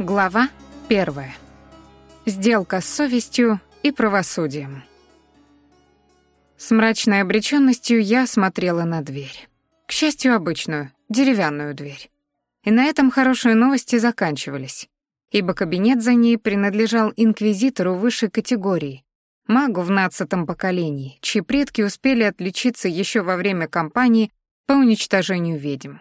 Глава первая. Сделка с совестью и правосудием. С мрачной обречённостью я смотрела на дверь. К счастью, обычную, деревянную дверь. И на этом хорошие новости заканчивались, ибо кабинет за ней принадлежал инквизитору высшей категории, магу в нацатом поколении, чьи предки успели отличиться ещё во время кампании по уничтожению ведьм.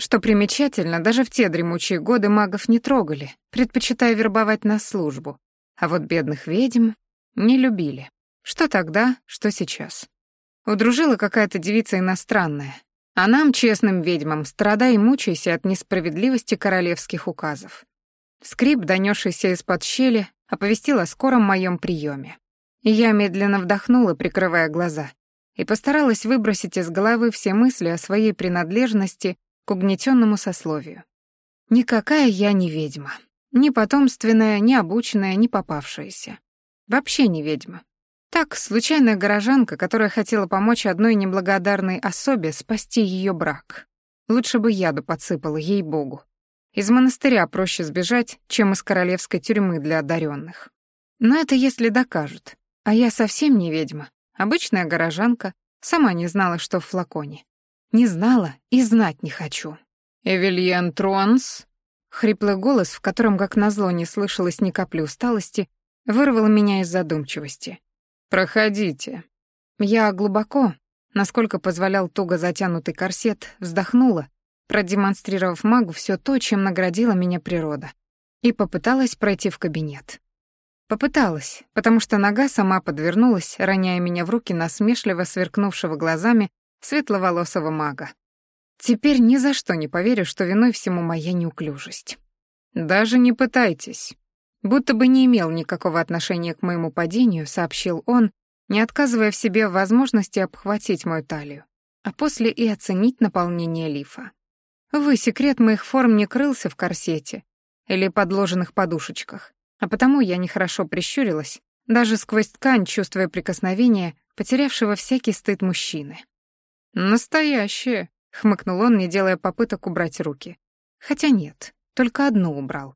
Что примечательно, даже в те дремучие годы магов не трогали, предпочитая вербовать на службу, а вот бедных ведьм не любили. Что тогда, что сейчас. Удружила какая-то девица иностранная, а нам, честным ведьмам, страдай и мучайся от несправедливости королевских указов. Скрип, донесшийся из-под щели, оповестил о скором моем приеме. И я медленно вдохнула, прикрывая глаза, и постаралась выбросить из головы все мысли о своей принадлежности к угнетенному сословию. Никакая я не ведьма. Ни потомственная, ни обученная, ни попавшаяся. Вообще не ведьма. Так, случайная горожанка, которая хотела помочь одной неблагодарной особе спасти ее брак. Лучше бы яду подсыпала, ей-богу. Из монастыря проще сбежать, чем из королевской тюрьмы для одаренных. Но это если докажут. А я совсем не ведьма. Обычная горожанка, сама не знала, что в флаконе. Не знала и знать не хочу. «Эвельен Тронс?» Хриплый голос, в котором, как назло, не слышалось ни капли усталости, вырвал меня из задумчивости. «Проходите». Я глубоко, насколько позволял туго затянутый корсет, вздохнула, продемонстрировав магу все то, чем наградила меня природа, и попыталась пройти в кабинет. Попыталась, потому что нога сама подвернулась, роняя меня в руки насмешливо сверкнувшего глазами светловолосого мага. Теперь ни за что не поверю, что виной всему моя неуклюжесть. Даже не пытайтесь. Будто бы не имел никакого отношения к моему падению, сообщил он, не отказывая в себе возможности обхватить мою талию, а после и оценить наполнение лифа. Вы, секрет моих форм не крылся в корсете или подложенных подушечках, а потому я нехорошо прищурилась, даже сквозь ткань чувствуя прикосновение потерявшего всякий стыд мужчины. «Настоящее», — хмыкнул он, не делая попыток убрать руки. Хотя нет, только одну убрал.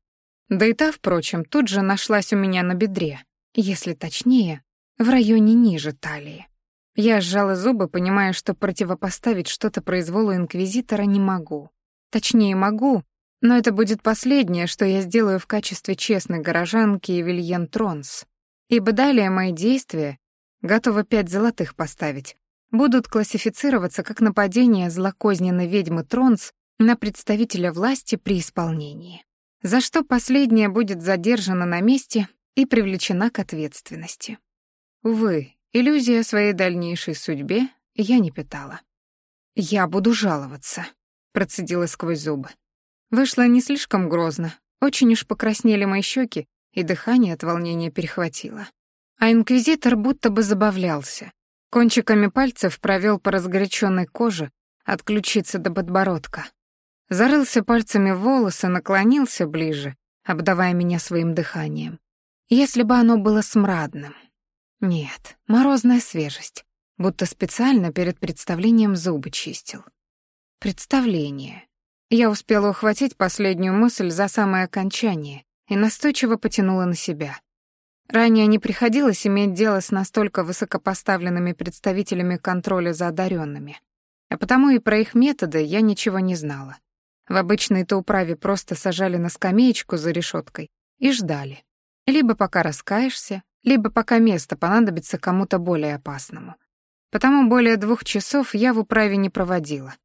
Да и та, впрочем, тут же нашлась у меня на бедре, если точнее, в районе ниже талии. Я сжала зубы, понимая, что противопоставить что-то произволу инквизитора не могу. Точнее, могу, но это будет последнее, что я сделаю в качестве честной горожанки Евельен Тронс, ибо далее мои действия готова пять золотых поставить, будут классифицироваться как нападение злокозненной ведьмы Тронс на представителя власти при исполнении, за что последняя будет задержана на месте и привлечена к ответственности. Увы, иллюзия о своей дальнейшей судьбе я не питала. «Я буду жаловаться», — процедила сквозь зубы. Вышло не слишком грозно, очень уж покраснели мои щеки, и дыхание от волнения перехватило. А инквизитор будто бы забавлялся, Кончиками пальцев провел по разгоряченной коже от ключицы до подбородка. Зарылся пальцами в волосы, наклонился ближе, обдавая меня своим дыханием. Если бы оно было смрадным. Нет, морозная свежесть, будто специально перед представлением зубы чистил. Представление. Я успела ухватить последнюю мысль за самое окончание и настойчиво потянула на себя. Ранее не приходилось иметь дело с настолько высокопоставленными представителями контроля за одаренными, а потому и про их методы я ничего не знала. В обычной-то управе просто сажали на скамеечку за решеткой и ждали. Либо пока раскаешься, либо пока место понадобится кому-то более опасному. Потому более двух часов я в управе не проводила.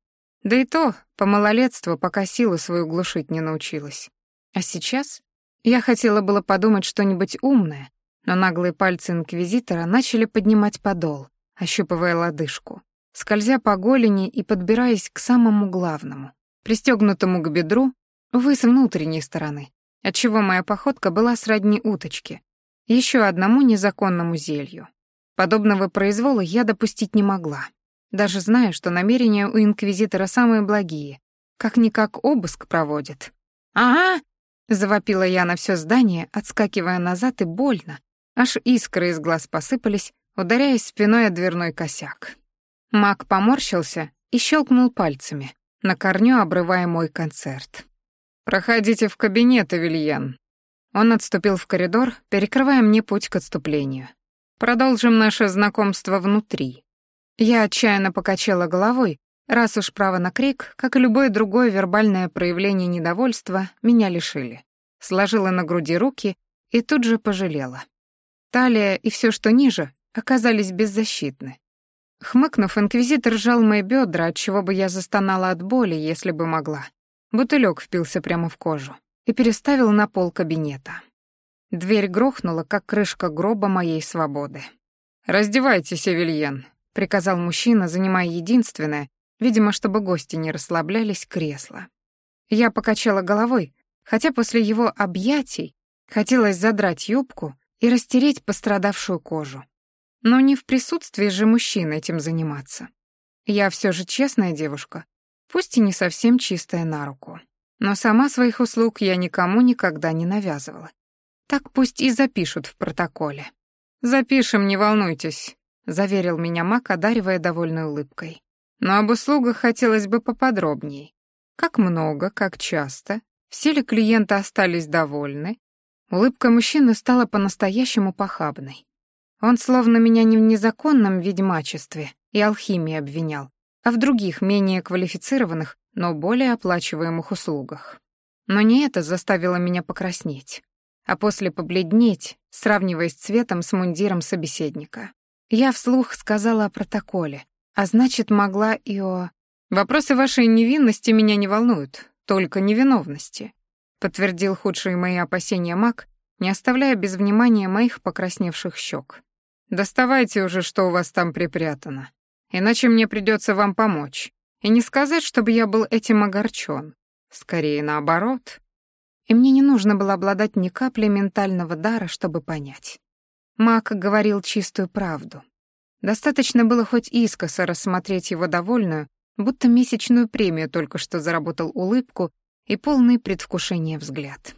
Да и то, по малолетству, пока силу свою глушить не научилась. А сейчас я хотела было подумать что-нибудь умное, но наглые пальцы инквизитора начали поднимать подол, ощупывая лодыжку, скользя по голени и подбираясь к самому главному, пристегнутому к бедру, увы, с внутренней стороны, отчего моя походка была сродни уточке, еще одному незаконному зелью. Подобного произвола я допустить не могла, даже зная, что намерения у инквизитора самые благие, как-никак обыск проводит. «Ага!» Завопила я на все здание, отскакивая назад и больно. Аж искры из глаз посыпались, ударяясь спиной о дверной косяк. Мак поморщился и щелкнул пальцами, на корню обрывая мой концерт. «Проходите в кабинет, Эвельян». Он отступил в коридор, перекрывая мне путь к отступлению. «Продолжим наше знакомство внутри». Я отчаянно покачала головой, раз уж право на крик, как и любое другое вербальное проявление недовольства, меня лишили. Сложила на груди руки и тут же пожалела. Талия и все, что ниже, оказались беззащитны. Хмыкнув, инквизитор сжал мои бедра, от чего бы я застонала от боли, если бы могла. Бутылек впился прямо в кожу и переставил на пол кабинета. Дверь грохнула, как крышка гроба моей свободы. «Раздевайтесь, Эвельен», — приказал мужчина, занимая единственное, видимо, чтобы гости не расслаблялись, кресло. Я покачала головой, хотя после его объятий хотелось задрать юбку и растереть пострадавшую кожу. Но не в присутствии же мужчин этим заниматься. Я все же честная девушка, пусть и не совсем чистая на руку. Но сама своих услуг я никому никогда не навязывала. Так пусть и запишут в протоколе. «Запишем, не волнуйтесь», — заверил меня Мак, одаривая довольной улыбкой. «Но об услугах хотелось бы поподробнее. Как много, как часто, все ли клиенты остались довольны?» Улыбка мужчины стала по-настоящему похабной. Он словно меня не в незаконном ведьмачестве и алхимии обвинял, а в других, менее квалифицированных, но более оплачиваемых услугах. Но не это заставило меня покраснеть, а после побледнеть, сравниваясь цветом с мундиром собеседника. Я вслух сказала о протоколе, а значит, могла и о... «Вопросы вашей невинности меня не волнуют, только невиновности», подтвердил худшие мои опасения маг, не оставляя без внимания моих покрасневших щек. «Доставайте уже, что у вас там припрятано, иначе мне придется вам помочь, и не сказать, чтобы я был этим огорчен. Скорее наоборот. И мне не нужно было обладать ни каплей ментального дара, чтобы понять. Мак говорил чистую правду. Достаточно было хоть искоса рассмотреть его довольную, будто месячную премию только что заработал улыбку и полный предвкушения взгляд.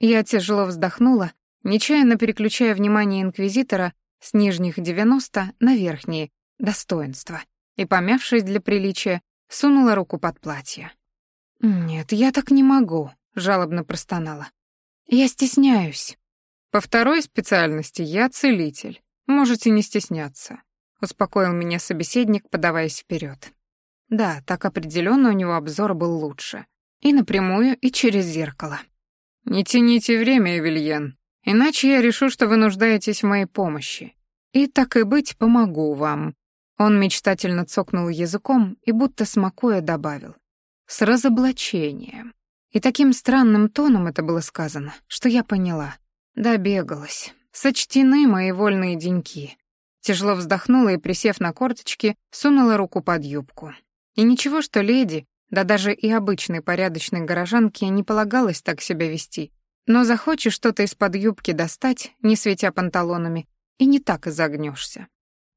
Я тяжело вздохнула, нечаянно переключая внимание инквизитора с нижних 90 на верхние, достоинства, и, помявшись для приличия, сунула руку под платье. «Нет, я так не могу», — жалобно простонала. «Я стесняюсь». «По второй специальности я целитель. Можете не стесняться», — успокоил меня собеседник, подаваясь вперед. Да, так определенно у него обзор был лучше. И напрямую, и через зеркало. «Не тяните время, Эвельен, иначе я решу, что вы нуждаетесь в моей помощи. И так и быть, помогу вам. Он мечтательно цокнул языком и будто смакуя добавил. «С разоблачением». И таким странным тоном это было сказано, что я поняла. Добегалась. Сочтены мои вольные деньки. Тяжело вздохнула и, присев на корточки, сунула руку под юбку. И ничего, что леди, да даже и обычной порядочной горожанке не полагалось так себя вести. Но захочешь что-то из-под юбки достать, не светя панталонами, и не так изогнешься.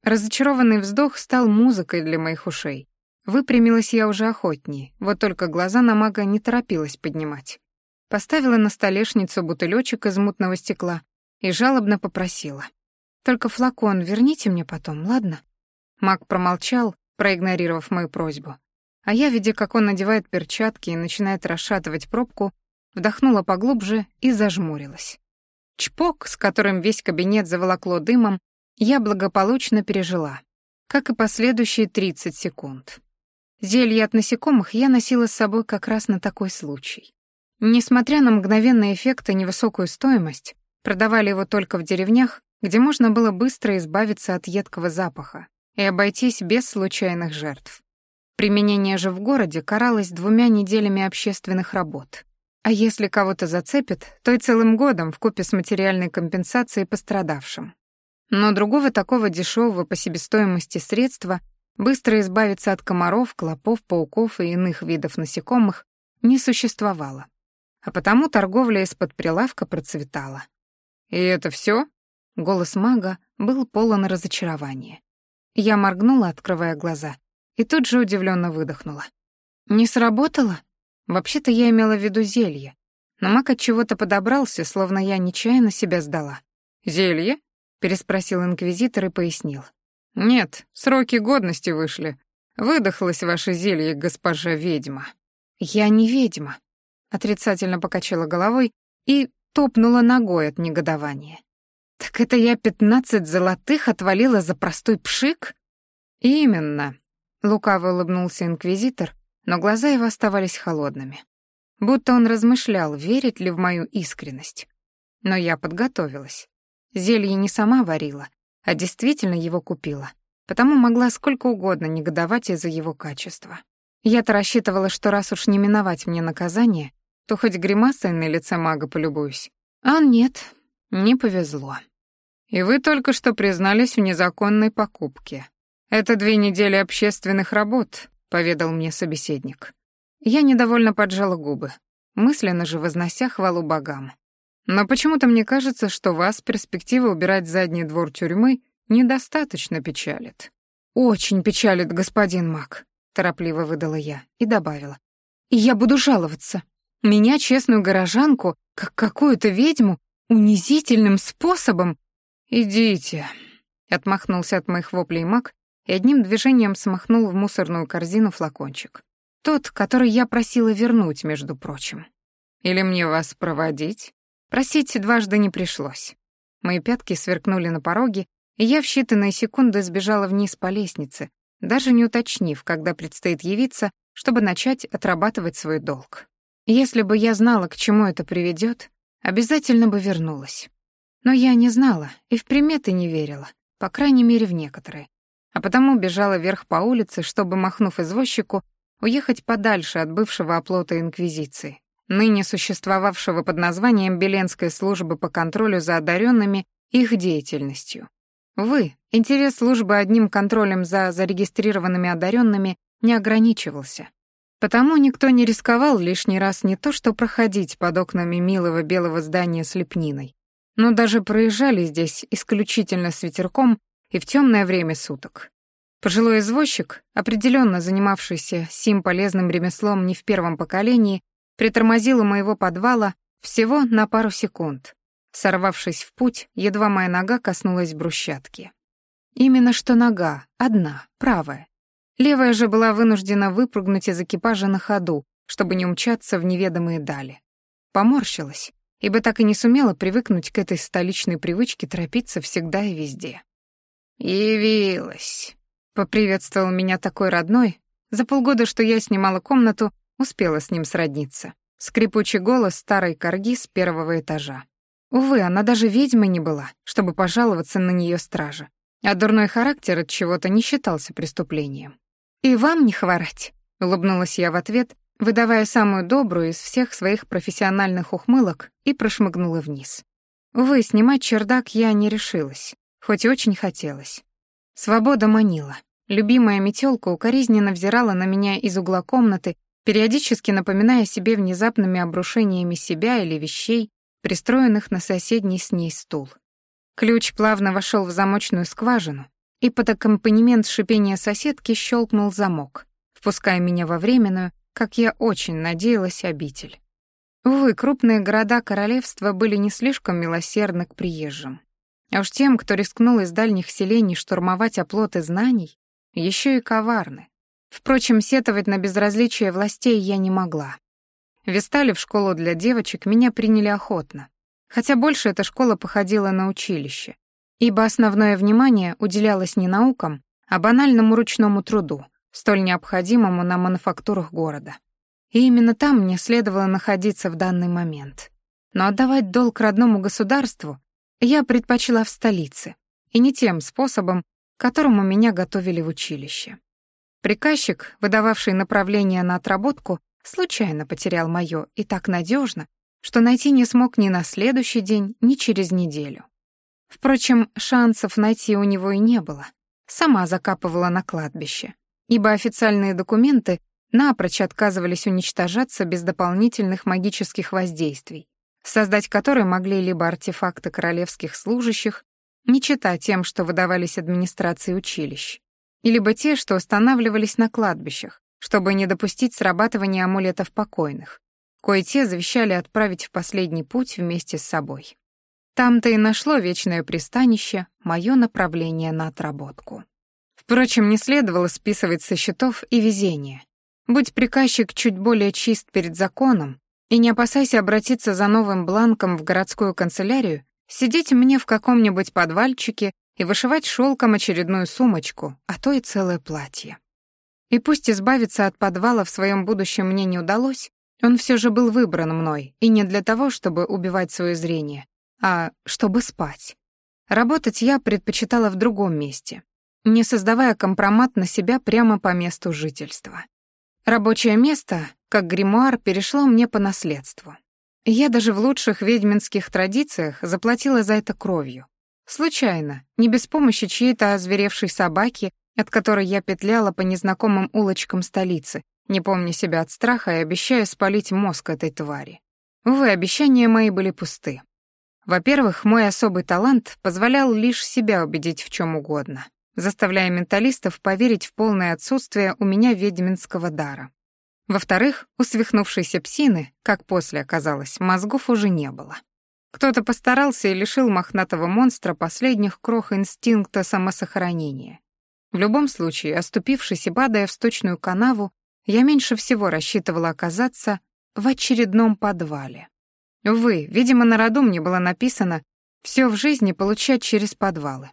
Разочарованный вздох стал музыкой для моих ушей. Выпрямилась я уже охотнее, вот только глаза на мага не торопилась поднимать. Поставила на столешницу бутылечек из мутного стекла и жалобно попросила. «Только флакон верните мне потом, ладно?» Маг промолчал, проигнорировав мою просьбу. А я, видя, как он надевает перчатки и начинает расшатывать пробку, вдохнула поглубже и зажмурилась. Чпок, с которым весь кабинет заволокло дымом, я благополучно пережила, как и последующие 30 секунд. Зелье от насекомых я носила с собой как раз на такой случай. Несмотря на мгновенный эффект и невысокую стоимость, продавали его только в деревнях, где можно было быстро избавиться от едкого запаха и обойтись без случайных жертв. Применение же в городе каралось двумя неделями общественных работ. А если кого-то зацепит, то и целым годом вкупе с материальной компенсацией пострадавшим. Но другого такого дешевого по себестоимости средства быстро избавиться от комаров, клопов, пауков и иных видов насекомых не существовало. А потому торговля из-под прилавка процветала. «И это все? Голос мага был полон разочарования. Я моргнула, открывая глаза, и тут же удивленно выдохнула. «Не сработало? Вообще-то я имела в виду зелье. Но маг от чего-то подобрался, словно я нечаянно себя сдала. «Зелье?» переспросил инквизитор и пояснил. Нет, сроки годности вышли. Выдохлось ваше зелье, госпожа ведьма. Я не ведьма. отрицательно покачала головой и топнула ногой от негодования. «Так это я пятнадцать золотых отвалила за простой пшик?» «Именно», — лукаво улыбнулся инквизитор, но глаза его оставались холодными. Будто он размышлял, верить ли в мою искренность. Но я подготовилась. Зелье не сама варила, а действительно его купила, потому могла сколько угодно негодовать из-за его качества. Я-то рассчитывала, что раз уж не миновать мне наказание, то хоть гримасой на лице мага полюбуюсь. А нет, не повезло. И вы только что признались в незаконной покупке. Это две недели общественных работ, поведал мне собеседник. Я недовольно поджала губы, мысленно же вознося хвалу богам. Но почему-то мне кажется, что вас перспектива убирать задний двор тюрьмы недостаточно печалит. Очень печалит, господин Мак, торопливо выдала я и добавила. И я буду жаловаться. Меня, честную горожанку, как какую-то ведьму, унизительным способом... «Идите», — отмахнулся от моих воплей маг и одним движением смахнул в мусорную корзину флакончик. Тот, который я просила вернуть, между прочим. «Или мне вас проводить?» Просить дважды не пришлось. Мои пятки сверкнули на пороге, и я в считанные секунды сбежала вниз по лестнице, даже не уточнив, когда предстоит явиться, чтобы начать отрабатывать свой долг. Если бы я знала, к чему это приведет, обязательно бы вернулась. Но я не знала и в приметы не верила, по крайней мере, в некоторые. А потому бежала вверх по улице, чтобы, махнув извозчику, уехать подальше от бывшего оплота Инквизиции, ныне существовавшего под названием Беленской службы по контролю за одаренными и их деятельностью. Вы, интерес службы одним контролем за зарегистрированными одаренными не ограничивался. Потому никто не рисковал лишний раз не то что проходить под окнами милого белого здания с лепниной, но даже проезжали здесь исключительно с ветерком и в темное время суток. Пожилой извозчик, определенно занимавшийся сим полезным ремеслом не в первом поколении, притормозил у моего подвала всего на пару секунд, Сорвавшись в путь, едва моя нога коснулась брусчатки. Именно что нога, одна, правая. Левая же была вынуждена выпрыгнуть из экипажа на ходу, чтобы не умчаться в неведомые дали. Поморщилась, ибо так и не сумела привыкнуть к этой столичной привычке торопиться всегда и везде. «Явилась», — поприветствовал меня такой родной. За полгода, что я снимала комнату, успела с ним сродниться. Скрипучий голос старой корги с первого этажа. Увы, она даже ведьмой не была, чтобы пожаловаться на нее стража. А дурной характер от чего-то не считался преступлением. «И вам не хворать», — улыбнулась я в ответ, выдавая самую добрую из всех своих профессиональных ухмылок и прошмыгнула вниз. Увы, снимать чердак я не решилась, хоть и очень хотелось. Свобода манила. Любимая метелка укоризненно взирала на меня из угла комнаты, периодически напоминая себе внезапными обрушениями себя или вещей, пристроенных на соседний с ней стул. Ключ плавно вошел в замочную скважину, и под аккомпанемент шипения соседки щелкнул замок, впуская меня во временную, как я очень надеялась, обитель. Увы, крупные города королевства были не слишком милосердны к приезжим. А уж тем, кто рискнул из дальних селений штурмовать оплоты знаний, еще и коварны. Впрочем, сетовать на безразличие властей я не могла. Вестали в школу для девочек меня приняли охотно, хотя больше эта школа походила на училище, ибо основное внимание уделялось не наукам, а банальному ручному труду, столь необходимому на мануфактурах города. И именно там мне следовало находиться в данный момент. Но отдавать долг родному государству я предпочла в столице, и не тем способом, которому меня готовили в училище. Приказчик, выдававший направление на отработку, случайно потерял моё и так надежно, что найти не смог ни на следующий день, ни через неделю. Впрочем, шансов найти у него и не было. Сама закапывала на кладбище, ибо официальные документы напрочь отказывались уничтожаться без дополнительных магических воздействий, создать которые могли либо артефакты королевских служащих, не чита тем, что выдавались администрации училищ, либо те, что устанавливались на кладбищах, чтобы не допустить срабатывания амулетов покойных, кое те завещали отправить в последний путь вместе с собой. Там-то и нашло вечное пристанище мое направление на отработку. Впрочем, не следовало списывать со счетов и везение. Будь приказчик чуть более чист перед законом, И не опасайся обратиться за новым бланком в городскую канцелярию, сидеть мне в каком-нибудь подвальчике и вышивать шелком очередную сумочку, а то и целое платье. И пусть избавиться от подвала в своем будущем мне не удалось, он все же был выбран мной, и не для того, чтобы убивать свое зрение, а чтобы спать. Работать я предпочитала в другом месте, не создавая компромат на себя прямо по месту жительства. Рабочее место, как гримуар, перешло мне по наследству. Я даже в лучших ведьминских традициях заплатила за это кровью. Случайно, не без помощи чьей-то озверевшей собаки, от которой я петляла по незнакомым улочкам столицы, не помня себя от страха и обещая спалить мозг этой твари. Увы, обещания мои были пусты. Во-первых, мой особый талант позволял лишь себя убедить в чем угодно, заставляя менталистов поверить в полное отсутствие у меня ведьминского дара. Во-вторых, у свихнувшейся псины, как после оказалось, мозгов уже не было. Кто-то постарался и лишил мохнатого монстра последних крох инстинкта самосохранения. В любом случае, оступившись и падая в сточную канаву, я меньше всего рассчитывала оказаться в очередном подвале. Увы, видимо, на роду мне было написано все в жизни получать через подвалы.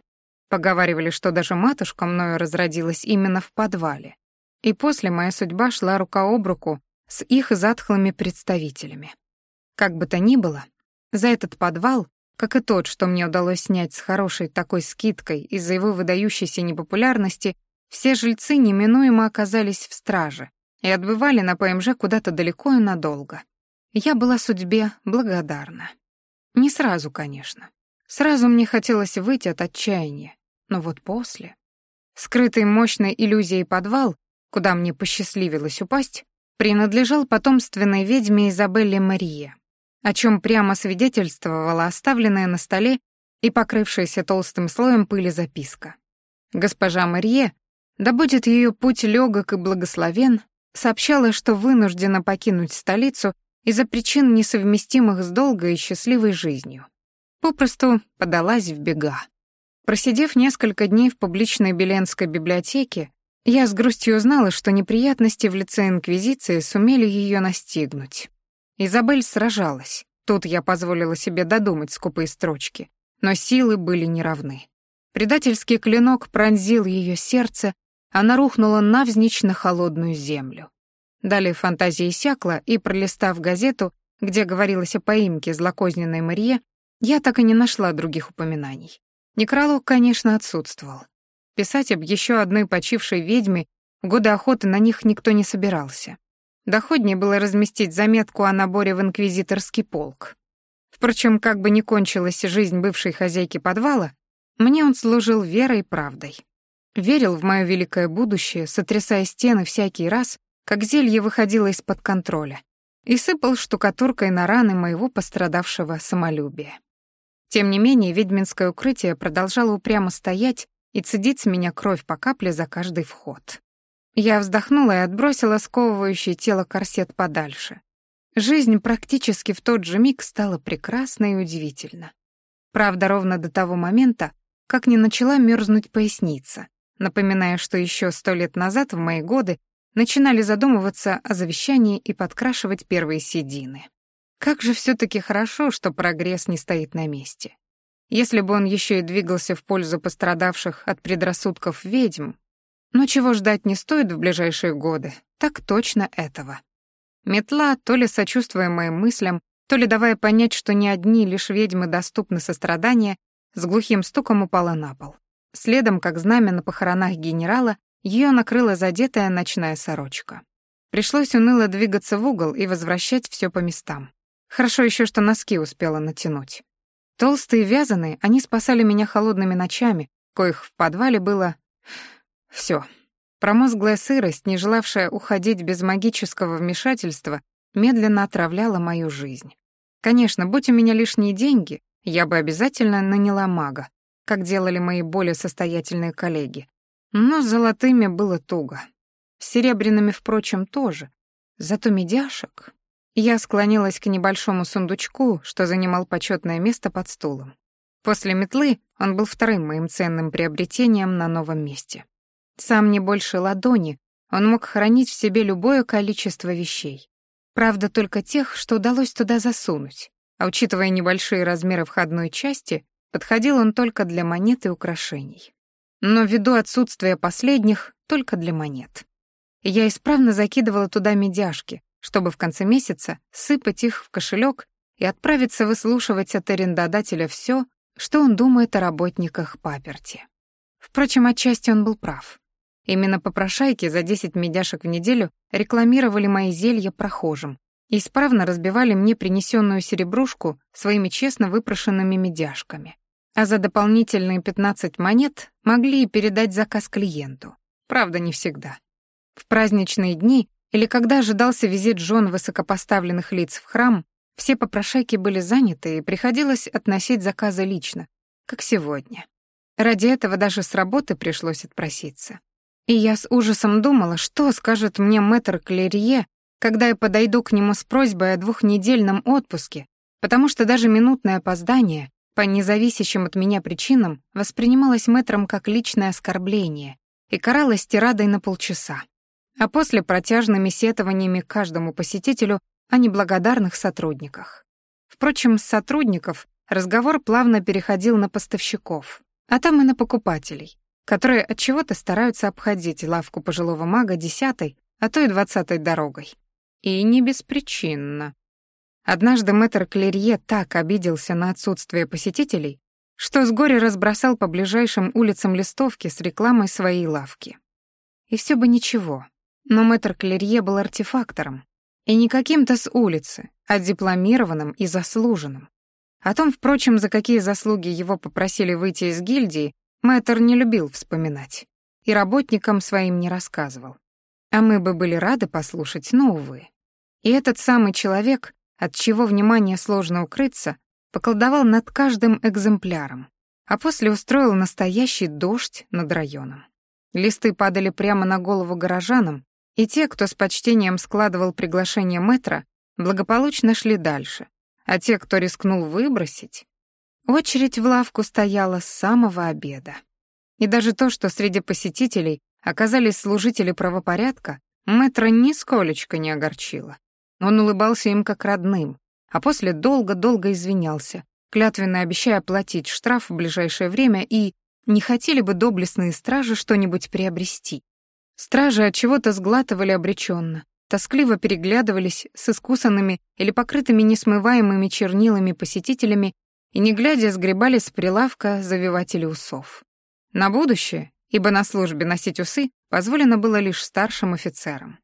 Поговаривали, что даже матушка мною разродилась именно в подвале. И после моя судьба шла рука об руку с их затхлыми представителями. Как бы то ни было, за этот подвал, как и тот, что мне удалось снять с хорошей такой скидкой из-за его выдающейся непопулярности, все жильцы неминуемо оказались в страже и отбывали на ПМЖ куда-то далеко и надолго. Я была судьбе благодарна. Не сразу, конечно. Сразу мне хотелось выйти от отчаяния, но вот после... Скрытый мощной иллюзией подвал, куда мне посчастливилось упасть, принадлежал потомственной ведьме Изабелле Марие, о чем прямо свидетельствовала оставленная на столе и покрывшаяся толстым слоем пыли записка. Госпожа Марье, да будет ее путь легок и благословен, сообщала, что вынуждена покинуть столицу из-за причин, несовместимых с долгой и счастливой жизнью. Попросту подалась в бега. Просидев несколько дней в публичной Беленской библиотеке, я с грустью узнала, что неприятности в лице Инквизиции сумели ее настигнуть. Изабель сражалась. Тут я позволила себе додумать скупые строчки. Но силы были неравны. Предательский клинок пронзил ее сердце, она рухнула навзничь на холодную землю. Далее фантазия иссякла, и, пролистав газету, где говорилось о поимке злокозненной Марье, я так и не нашла других упоминаний. Некролог, конечно, отсутствовал. Писать об еще одной почившей ведьме годы охоты на них никто не собирался. Доходнее было разместить заметку о наборе в инквизиторский полк. Впрочем, как бы ни кончилась жизнь бывшей хозяйки подвала, мне он служил верой и правдой. Верил в мое великое будущее, сотрясая стены всякий раз, как зелье выходило из-под контроля, и сыпал штукатуркой на раны моего пострадавшего самолюбия. Тем не менее, ведьминское укрытие продолжало упрямо стоять и цедить с меня кровь по капле за каждый вход. Я вздохнула и отбросила сковывающее тело корсет подальше. Жизнь практически в тот же миг стала прекрасна и удивительна. Правда, ровно до того момента, как не начала мерзнуть поясница, напоминая, что еще сто лет назад, в мои годы, начинали задумываться о завещании и подкрашивать первые седины. Как же все таки хорошо, что прогресс не стоит на месте. Если бы он еще и двигался в пользу пострадавших от предрассудков ведьм, но чего ждать не стоит в ближайшие годы, так точно этого. Метла, то ли сочувствуя моим мыслям, то ли давая понять, что не одни лишь ведьмы доступны сострадания, с глухим стуком упала на пол. Следом, как знамя на похоронах генерала, ее накрыла задетая ночная сорочка. Пришлось уныло двигаться в угол и возвращать все по местам. Хорошо еще, что носки успела натянуть. Толстые вязаные, они спасали меня холодными ночами, коих в подвале было все. Промозглая сырость, не желавшая уходить без магического вмешательства, медленно отравляла мою жизнь. Конечно, будь у меня лишние деньги, я бы обязательно наняла мага, как делали мои более состоятельные коллеги. Но с золотыми было туго. С серебряными, впрочем, тоже. Зато медяшек... Я склонилась к небольшому сундучку, что занимал почетное место под стулом. После метлы он был вторым моим ценным приобретением на новом месте. Сам не больше ладони, он мог хранить в себе любое количество вещей. Правда, только тех, что удалось туда засунуть. А учитывая небольшие размеры входной части, подходил он только для монет и украшений. Но ввиду отсутствия последних, только для монет. Я исправно закидывала туда медяшки, чтобы в конце месяца сыпать их в кошелек и отправиться выслушивать от арендодателя все, что он думает о работниках паперти. Впрочем, отчасти он был прав. Именно попрошайки за 10 медяшек в неделю рекламировали мои зелья прохожим и исправно разбивали мне принесенную серебрушку своими честно выпрошенными медяшками. А за дополнительные 15 монет могли и передать заказ клиенту. Правда, не всегда. В праздничные дни или когда ожидался визит жен высокопоставленных лиц в храм, все попрошайки были заняты и приходилось относить заказы лично, как сегодня. Ради этого даже с работы пришлось отпроситься. И я с ужасом думала, что скажет мне мэтр Клерье, когда я подойду к нему с просьбой о двухнедельном отпуске, потому что даже минутное опоздание по независящим от меня причинам воспринималось мэтром как личное оскорбление и каралось тирадой на полчаса, а после протяжными сетованиями каждому посетителю о неблагодарных сотрудниках. Впрочем, с сотрудников разговор плавно переходил на поставщиков, а там и на покупателей, которые от чего-то стараются обходить лавку пожилого мага десятой, а то и двадцатой дорогой. И не беспричинно. Однажды мэтр Клерье так обиделся на отсутствие посетителей, что с горя разбросал по ближайшим улицам листовки с рекламой своей лавки. И все бы ничего, но мэтр Клерье был артефактором, и не каким-то с улицы, а дипломированным и заслуженным. О том, впрочем, за какие заслуги его попросили выйти из гильдии, Мэтр не любил вспоминать и работникам своим не рассказывал. А мы бы были рады послушать, но, увы. И этот самый человек, от чего внимание сложно укрыться, поколдовал над каждым экземпляром, а после устроил настоящий дождь над районом. Листы падали прямо на голову горожанам, и те, кто с почтением складывал приглашение мэтра, благополучно шли дальше, а те, кто рискнул выбросить, Очередь в лавку стояла с самого обеда. И даже то, что среди посетителей оказались служители правопорядка, мэтра нисколечко не огорчило. Он улыбался им как родным, а после долго-долго извинялся, клятвенно обещая платить штраф в ближайшее время и не хотели бы доблестные стражи что-нибудь приобрести. Стражи от чего-то сглатывали обреченно, тоскливо переглядывались с искусанными или покрытыми несмываемыми чернилами посетителями и, не глядя, сгребали с прилавка завиватели усов. На будущее, ибо на службе носить усы позволено было лишь старшим офицерам.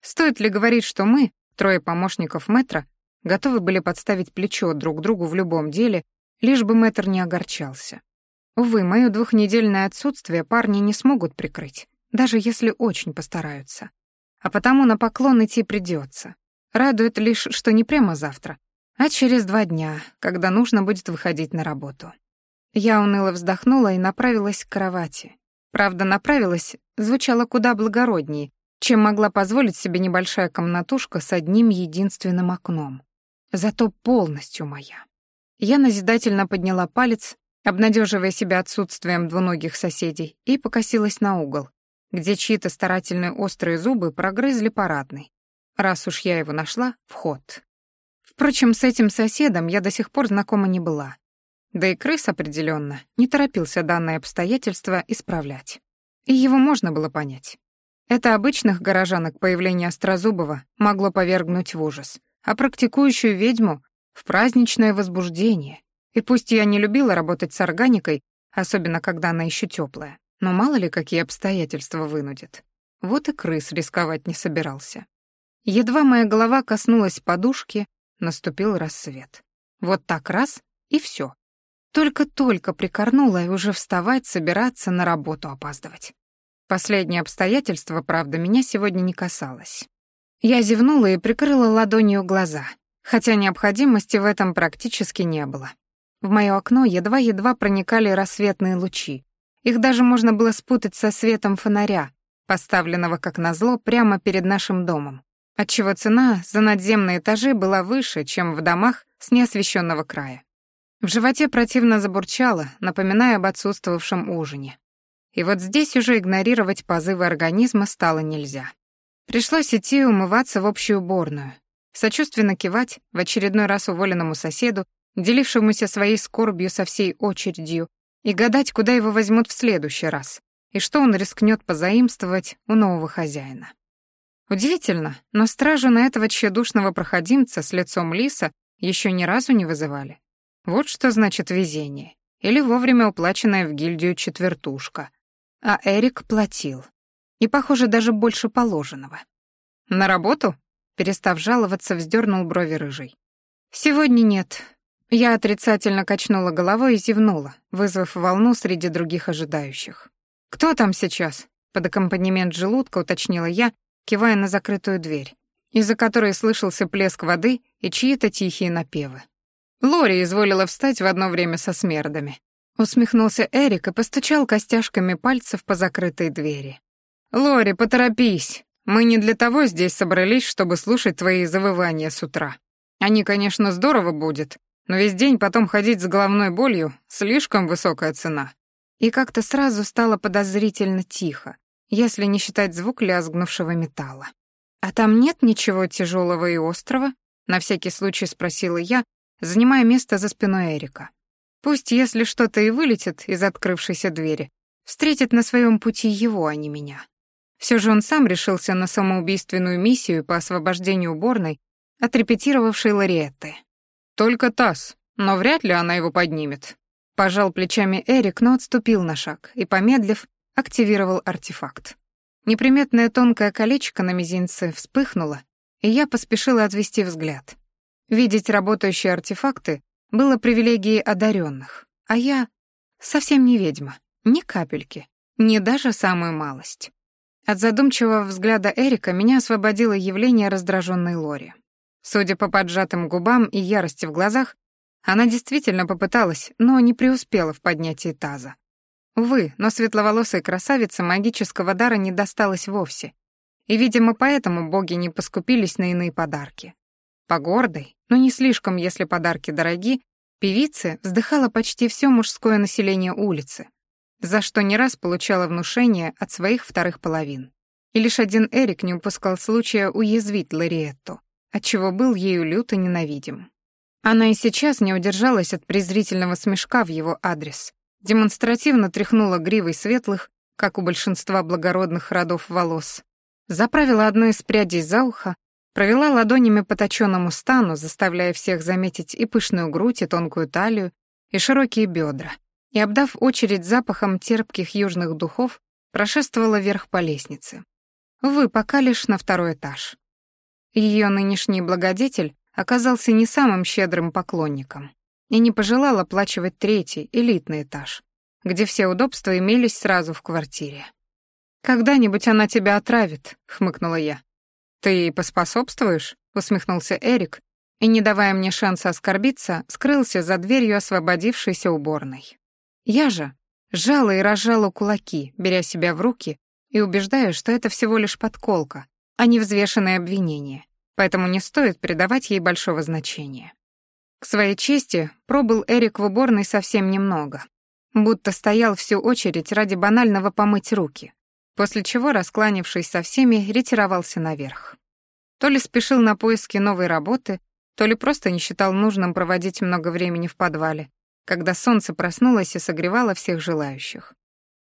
Стоит ли говорить, что мы, трое помощников мэтра, готовы были подставить плечо друг другу в любом деле, лишь бы мэтр не огорчался. Увы, мое двухнедельное отсутствие парни не смогут прикрыть, даже если очень постараются. А потому на поклон идти придется. Радует лишь, что не прямо завтра, а через два дня, когда нужно будет выходить на работу. Я уныло вздохнула и направилась к кровати. Правда, направилась звучало куда благороднее, чем могла позволить себе небольшая комнатушка с одним единственным окном. Зато полностью моя. Я назидательно подняла палец, обнадеживая себя отсутствием двуногих соседей, и покосилась на угол, где чьи-то старательные острые зубы прогрызли парадный. Раз уж я его нашла, вход. Впрочем, с этим соседом я до сих пор знакома не была. Да и крыс определенно не торопился данное обстоятельство исправлять. И его можно было понять. Это обычных горожанок появление Острозубова могло повергнуть в ужас, а практикующую ведьму — в праздничное возбуждение. И пусть я не любила работать с органикой, особенно когда она еще теплая, но мало ли какие обстоятельства вынудят. Вот и крыс рисковать не собирался. Едва моя голова коснулась подушки, Наступил рассвет. Вот так раз — и все. Только-только прикорнула и уже вставать, собираться, на работу опаздывать. Последнее обстоятельство, правда, меня сегодня не касалось. Я зевнула и прикрыла ладонью глаза, хотя необходимости в этом практически не было. В моё окно едва-едва проникали рассветные лучи. Их даже можно было спутать со светом фонаря, поставленного, как назло, прямо перед нашим домом отчего цена за надземные этажи была выше, чем в домах с неосвещенного края. В животе противно забурчало, напоминая об отсутствовавшем ужине. И вот здесь уже игнорировать позывы организма стало нельзя. Пришлось идти умываться в общую уборную. сочувственно кивать в очередной раз уволенному соседу, делившемуся своей скорбью со всей очередью, и гадать, куда его возьмут в следующий раз, и что он рискнет позаимствовать у нового хозяина. Удивительно, но стражу на этого тщедушного проходимца с лицом лиса еще ни разу не вызывали. Вот что значит везение. Или вовремя уплаченная в гильдию четвертушка. А Эрик платил. И, похоже, даже больше положенного. «На работу?» Перестав жаловаться, вздернул брови рыжий. «Сегодня нет». Я отрицательно качнула головой и зевнула, вызвав волну среди других ожидающих. «Кто там сейчас?» Под аккомпанемент желудка уточнила я, кивая на закрытую дверь, из-за которой слышался плеск воды и чьи-то тихие напевы. Лори изволила встать в одно время со смердами. Усмехнулся Эрик и постучал костяшками пальцев по закрытой двери. «Лори, поторопись! Мы не для того здесь собрались, чтобы слушать твои завывания с утра. Они, конечно, здорово будет, но весь день потом ходить с головной болью — слишком высокая цена». И как-то сразу стало подозрительно тихо, если не считать звук лязгнувшего металла. «А там нет ничего тяжелого и острого?» — на всякий случай спросила я, занимая место за спиной Эрика. Пусть, если что-то и вылетит из открывшейся двери, встретит на своем пути его, а не меня. Все же он сам решился на самоубийственную миссию по освобождению уборной, отрепетировавшей Лариетты. «Только таз, но вряд ли она его поднимет», — пожал плечами Эрик, но отступил на шаг и, помедлив, активировал артефакт. Неприметное тонкое колечко на мизинце вспыхнуло, и я поспешила отвести взгляд. Видеть работающие артефакты было привилегией одаренных, а я совсем не ведьма, ни капельки, ни даже самую малость. От задумчивого взгляда Эрика меня освободило явление раздраженной Лори. Судя по поджатым губам и ярости в глазах, она действительно попыталась, но не преуспела в поднятии таза. Увы, но светловолосой красавице магического дара не досталось вовсе. И, видимо, поэтому боги не поскупились на иные подарки. По гордой, но не слишком, если подарки дороги, певице вздыхала почти все мужское население улицы, за что не раз получала внушение от своих вторых половин. И лишь один Эрик не упускал случая уязвить Лариетту, отчего был ею люто ненавидим. Она и сейчас не удержалась от презрительного смешка в его адрес, демонстративно тряхнула гривой светлых, как у большинства благородных родов волос, заправила одну из прядей за ухо, провела ладонями по точенному стану, заставляя всех заметить и пышную грудь, и тонкую талию, и широкие бедра, и, обдав очередь запахом терпких южных духов, прошествовала вверх по лестнице. Увы, пока лишь на второй этаж. Ее нынешний благодетель оказался не самым щедрым поклонником и не пожелал оплачивать третий, элитный этаж, где все удобства имелись сразу в квартире. «Когда-нибудь она тебя отравит», — хмыкнула я. «Ты поспособствуешь?» — усмехнулся Эрик, и, не давая мне шанса оскорбиться, скрылся за дверью освободившейся уборной. Я же сжала и разжала кулаки, беря себя в руки и убеждая, что это всего лишь подколка, а не взвешенное обвинение, поэтому не стоит придавать ей большого значения. К своей чести, пробыл Эрик в уборной совсем немного. Будто стоял всю очередь ради банального помыть руки, после чего, раскланившись со всеми, ретировался наверх. То ли спешил на поиски новой работы, то ли просто не считал нужным проводить много времени в подвале, когда солнце проснулось и согревало всех желающих.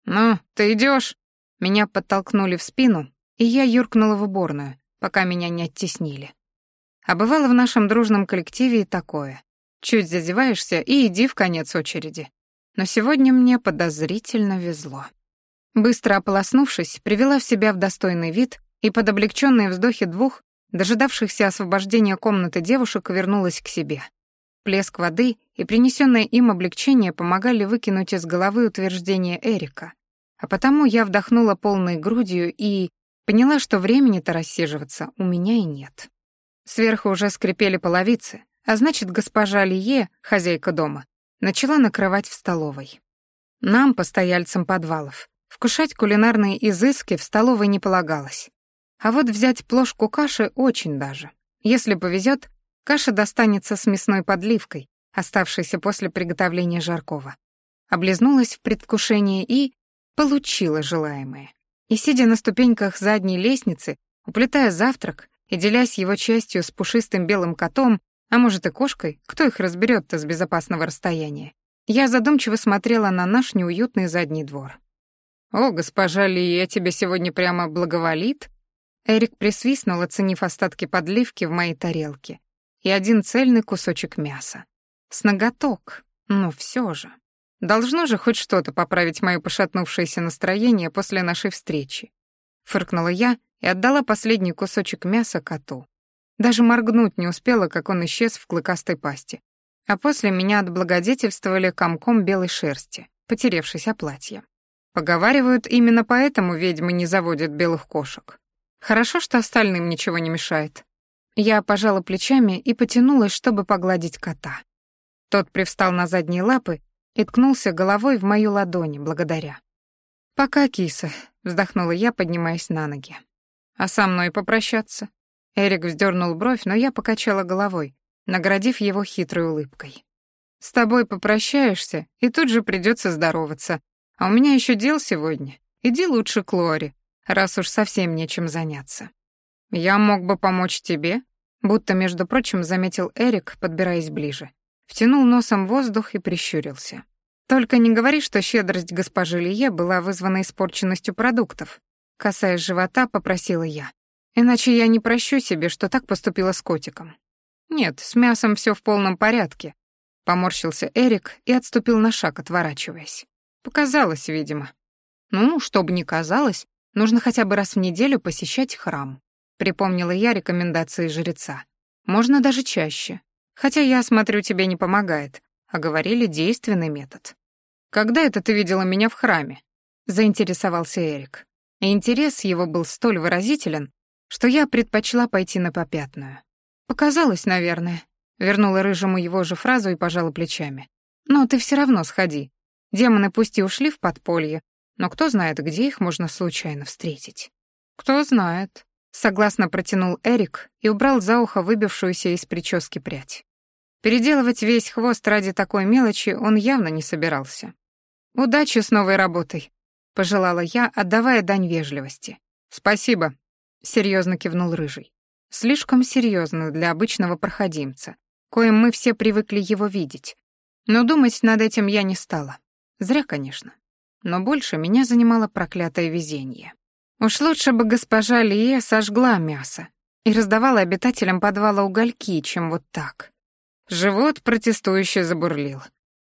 «Ну, ты идешь? Меня подтолкнули в спину, и я юркнула в уборную, пока меня не оттеснили. А бывало в нашем дружном коллективе и такое. Чуть зазеваешься и иди в конец очереди. Но сегодня мне подозрительно везло. Быстро ополоснувшись, привела в себя в достойный вид и под облегченные вздохи двух, дожидавшихся освобождения комнаты девушек, вернулась к себе. Плеск воды и принесенное им облегчение помогали выкинуть из головы утверждение Эрика. А потому я вдохнула полной грудью и поняла, что времени-то рассиживаться у меня и нет. Сверху уже скрипели половицы, а значит, госпожа Лие, хозяйка дома, начала накрывать в столовой. Нам, постояльцам подвалов, вкушать кулинарные изыски в столовой не полагалось. А вот взять плошку каши очень даже. Если повезет, каша достанется с мясной подливкой, оставшейся после приготовления жаркого. Облизнулась в предвкушении и получила желаемое. И, сидя на ступеньках задней лестницы, уплетая завтрак, и делясь его частью с пушистым белым котом, а может и кошкой, кто их разберет-то с безопасного расстояния, я задумчиво смотрела на наш неуютный задний двор. «О, госпожа Лия тебе сегодня прямо благоволит?» Эрик присвистнул, оценив остатки подливки в моей тарелке, и один цельный кусочек мяса. С ноготок, но все же. Должно же хоть что-то поправить мое пошатнувшееся настроение после нашей встречи. Фыркнула я и отдала последний кусочек мяса коту. Даже моргнуть не успела, как он исчез в клыкастой пасти. А после меня отблагодетельствовали комком белой шерсти, потеревшись о платье. Поговаривают, именно поэтому ведьмы не заводят белых кошек. Хорошо, что остальным ничего не мешает. Я пожала плечами и потянулась, чтобы погладить кота. Тот привстал на задние лапы и ткнулся головой в мою ладони, благодаря. «Пока, киса», — вздохнула я, поднимаясь на ноги. «А со мной попрощаться?» Эрик вздернул бровь, но я покачала головой, наградив его хитрой улыбкой. «С тобой попрощаешься, и тут же придется здороваться, а у меня еще дел сегодня. Иди лучше к Лоре, раз уж совсем нечем заняться. Я мог бы помочь тебе, будто, между прочим, заметил Эрик, подбираясь ближе. Втянул носом воздух и прищурился. Только не говори, что щедрость госпожи Лие была вызвана испорченностью продуктов. Касаясь живота, попросила я. Иначе я не прощу себе, что так поступила с котиком. Нет, с мясом все в полном порядке. Поморщился Эрик и отступил на шаг, отворачиваясь. Показалось, видимо. Ну, чтобы не казалось, нужно хотя бы раз в неделю посещать храм. Припомнила я рекомендации жреца. Можно даже чаще. Хотя я смотрю, тебе не помогает, а говорили действенный метод. Когда это ты видела меня в храме? Заинтересовался Эрик. И интерес его был столь выразителен, что я предпочла пойти на попятную. Показалось, наверное. Вернула рыжему его же фразу и пожала плечами. Но ты все равно сходи. Демоны пусть и ушли в подполье, но кто знает, где их можно случайно встретить. Кто знает, согласно протянул Эрик и убрал за ухо выбившуюся из прически прядь. Переделывать весь хвост ради такой мелочи он явно не собирался. «Удачи с новой работой», — пожелала я, отдавая дань вежливости. «Спасибо», — серьезно кивнул Рыжий. Слишком серьезно для обычного проходимца, коим мы все привыкли его видеть. Но думать над этим я не стала. Зря, конечно. Но больше меня занимало проклятое везение. Уж лучше бы госпожа Лие сожгла мясо и раздавала обитателям подвала угольки, чем вот так. Живот протестующе забурлил.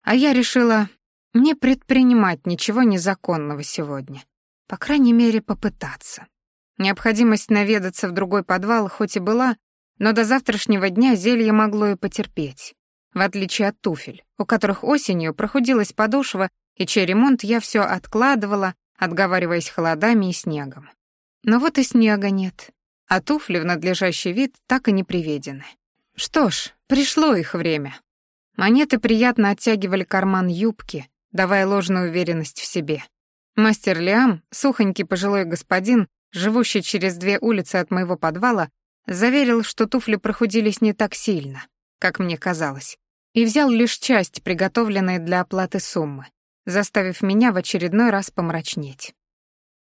А я решила не предпринимать ничего незаконного сегодня. По крайней мере, попытаться. Необходимость наведаться в другой подвал хоть и была, но до завтрашнего дня зелье могло и потерпеть в отличие от туфель, у которых осенью прохудилась подошва, и чей ремонт я все откладывала, отговариваясь холодами и снегом. Но вот и снега нет, а туфли в надлежащий вид так и не приведены. Что ж, пришло их время. Монеты приятно оттягивали карман юбки, давая ложную уверенность в себе. Мастер Лиам, сухонький пожилой господин, живущий через две улицы от моего подвала, заверил, что туфли прохудились не так сильно, как мне казалось, и взял лишь часть, приготовленной для оплаты суммы, заставив меня в очередной раз помрачнеть.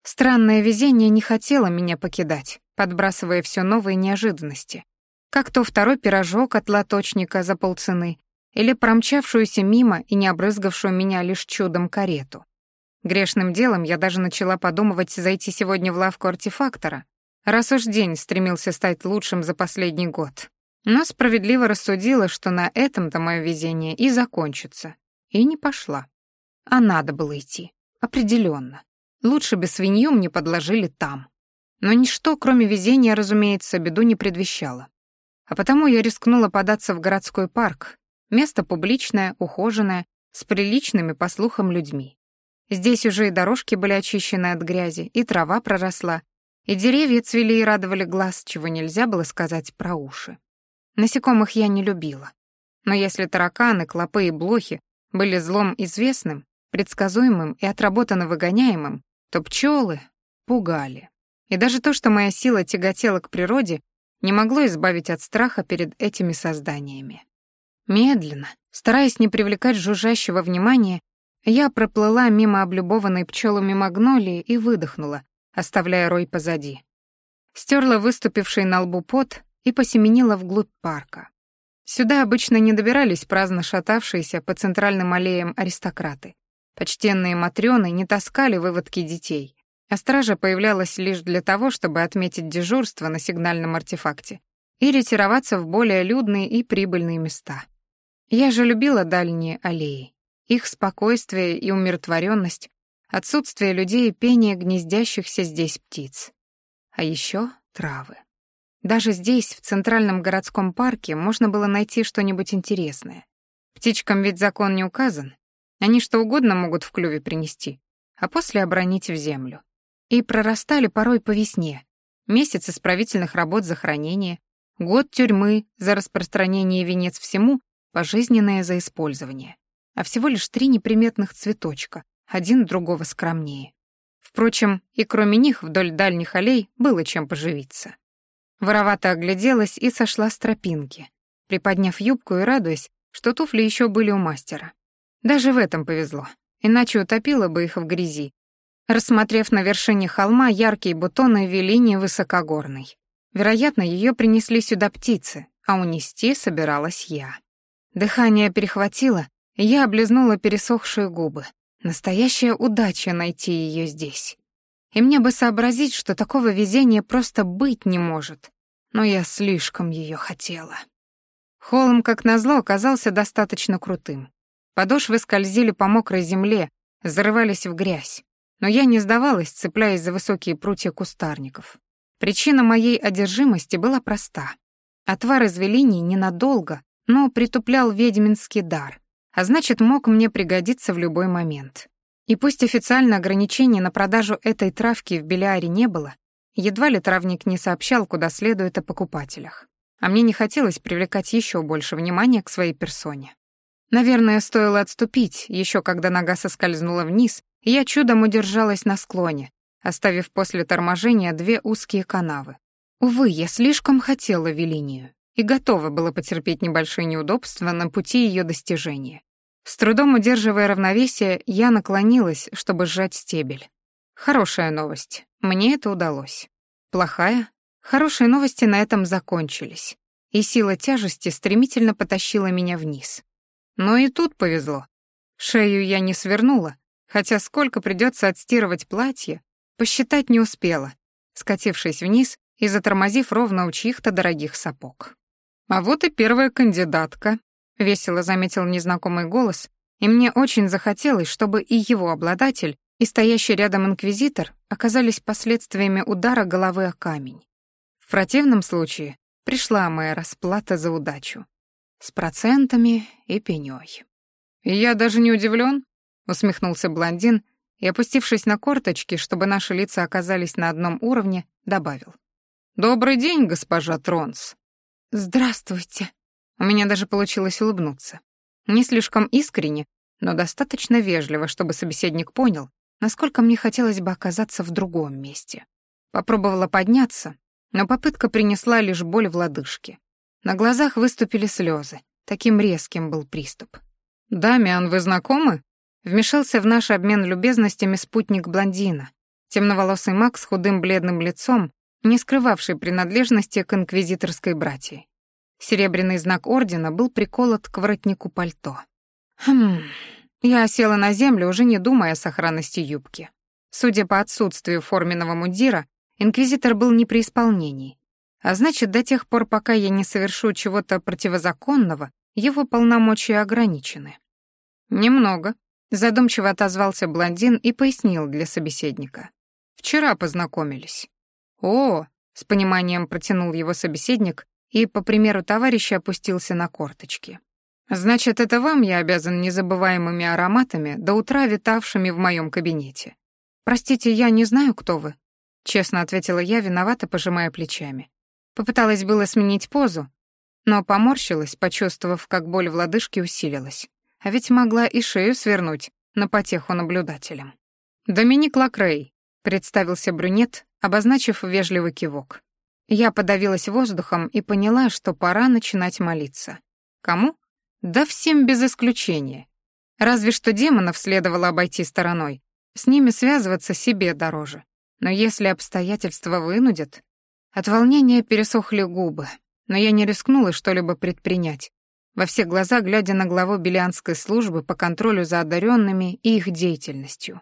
Странное везение не хотело меня покидать, подбрасывая все новые неожиданности. Как то второй пирожок от лоточника за полцены или промчавшуюся мимо и не обрызгавшую меня лишь чудом карету. Грешным делом я даже начала подумывать зайти сегодня в лавку артефактора, раз уж день стремился стать лучшим за последний год но справедливо рассудила, что на этом-то мое везение и закончится. И не пошла. А надо было идти. Определенно. Лучше бы свинью мне подложили там. Но ничто, кроме везения, разумеется, беду не предвещало. А потому я рискнула податься в городской парк. Место публичное, ухоженное, с приличными, по слухам, людьми. Здесь уже и дорожки были очищены от грязи, и трава проросла, и деревья цвели и радовали глаз, чего нельзя было сказать про уши. Насекомых я не любила. Но если тараканы, клопы и блохи были злом известным, предсказуемым и отработанно выгоняемым, то пчелы пугали. И даже то, что моя сила тяготела к природе, не могло избавить от страха перед этими созданиями. Медленно, стараясь не привлекать жужжащего внимания, я проплыла мимо облюбованной пчелами магнолии и выдохнула, оставляя рой позади. стерла выступивший на лбу пот и посеменила вглубь парка. Сюда обычно не добирались праздно шатавшиеся по центральным аллеям аристократы. Почтенные матрёны не таскали выводки детей, а стража появлялась лишь для того, чтобы отметить дежурство на сигнальном артефакте и ретироваться в более людные и прибыльные места. Я же любила дальние аллеи. Их спокойствие и умиротворенность, отсутствие людей и пение гнездящихся здесь птиц. А еще травы. Даже здесь, в центральном городском парке, можно было найти что-нибудь интересное. Птичкам ведь закон не указан, они что угодно могут в клюве принести, а после обронить в землю. И прорастали порой по весне. Месяц исправительных работ за хранение, год тюрьмы за распространение венец всему, пожизненное за использование. А всего лишь три неприметных цветочка, один другого скромнее. Впрочем, и кроме них вдоль дальних аллей было чем поживиться. Воровато огляделась и сошла с тропинки, приподняв юбку и радуясь, что туфли еще были у мастера. Даже в этом повезло, иначе утопила бы их в грязи. Рассмотрев на вершине холма яркие бутоны велини высокогорной. Вероятно, ее принесли сюда птицы, а унести собиралась я. Дыхание перехватило, и я облизнула пересохшие губы. Настоящая удача найти ее здесь. И мне бы сообразить, что такого везения просто быть не может. Но я слишком ее хотела. Холм, как назло, оказался достаточно крутым. Подошвы скользили по мокрой земле, зарывались в грязь. Но я не сдавалась, цепляясь за высокие прутья кустарников. Причина моей одержимости была проста. Отвар из велини ненадолго, но притуплял ведьминский дар, а значит, мог мне пригодиться в любой момент. И пусть официально ограничений на продажу этой травки в Белиаре не было, едва ли травник не сообщал, куда следует о покупателях. А мне не хотелось привлекать еще больше внимания к своей персоне. Наверное, стоило отступить, еще когда нога соскользнула вниз, я чудом удержалась на склоне, оставив после торможения две узкие канавы. Увы, я слишком хотела Велинию и готова была потерпеть небольшие неудобства на пути ее достижения. С трудом удерживая равновесие, я наклонилась, чтобы сжать стебель. Хорошая новость. Мне это удалось. Плохая? Хорошие новости на этом закончились, и сила тяжести стремительно потащила меня вниз. Но и тут повезло. Шею я не свернула, хотя сколько придется отстирывать платье, посчитать не успела, скатившись вниз и затормозив ровно у чьих-то дорогих сапог. А вот и первая кандидатка, весело заметил незнакомый голос, и мне очень захотелось, чтобы и его обладатель, и стоящий рядом инквизитор оказались последствиями удара головы о камень. В противном случае пришла моя расплата за удачу. С процентами и пенёй. «И я даже не удивлен, усмехнулся блондин и, опустившись на корточки, чтобы наши лица оказались на одном уровне, добавил. «Добрый день, госпожа Тронс». «Здравствуйте». У меня даже получилось улыбнуться. Не слишком искренне, но достаточно вежливо, чтобы собеседник понял, насколько мне хотелось бы оказаться в другом месте. Попробовала подняться, но попытка принесла лишь боль в лодыжке. На глазах выступили слезы. Таким резким был приступ. «Дамиан, вы знакомы?» Вмешался в наш обмен любезностями спутник блондина, темноволосый маг с худым бледным лицом, не скрывавший принадлежности к инквизиторской братье. Серебряный знак ордена был приколот к воротнику пальто. Хм, я села на землю, уже не думая о сохранности юбки. Судя по отсутствию форменного мундира, инквизитор был не при исполнении, а значит, до тех пор, пока я не совершу чего-то противозаконного, его полномочия ограничены. Немного, задумчиво отозвался блондин и пояснил для собеседника. Вчера познакомились. О, с пониманием протянул его собеседник и, по примеру товарища, опустился на корточки. Значит, это вам я обязан незабываемыми ароматами до утра витавшими в моем кабинете. Простите, я не знаю, кто вы, честно ответила я, виновато пожимая плечами. Попыталась было сменить позу, но поморщилась, почувствовав, как боль в лодыжке усилилась. А ведь могла и шею свернуть на потеху наблюдателям. «Доминик Лакрей», — представился брюнет, обозначив вежливый кивок. Я подавилась воздухом и поняла, что пора начинать молиться. Кому? Да всем без исключения. Разве что демонов следовало обойти стороной. С ними связываться себе дороже. Но если обстоятельства вынудят, От волнения пересохли губы, но я не рискнула что-либо предпринять, во все глаза глядя на главу Белянской службы по контролю за одаренными и их деятельностью.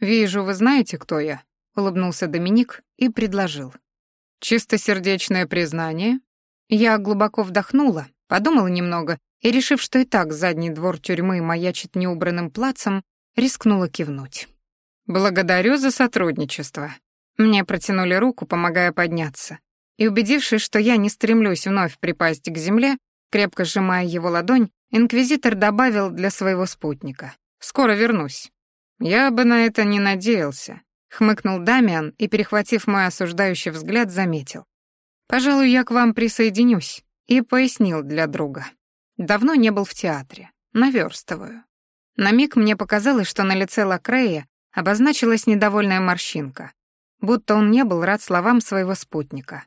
«Вижу, вы знаете, кто я», — улыбнулся Доминик и предложил. «Чистосердечное признание?» Я глубоко вдохнула, подумала немного и, решив, что и так задний двор тюрьмы маячит неубранным плацем, рискнула кивнуть. «Благодарю за сотрудничество». Мне протянули руку, помогая подняться. И убедившись, что я не стремлюсь вновь припасть к земле, крепко сжимая его ладонь, инквизитор добавил для своего спутника. «Скоро вернусь». «Я бы на это не надеялся», — хмыкнул Дамиан и, перехватив мой осуждающий взгляд, заметил. «Пожалуй, я к вам присоединюсь», и пояснил для друга. Давно не был в театре. Наверстываю. На миг мне показалось, что на лице Лакрея обозначилась недовольная морщинка, будто он не был рад словам своего спутника.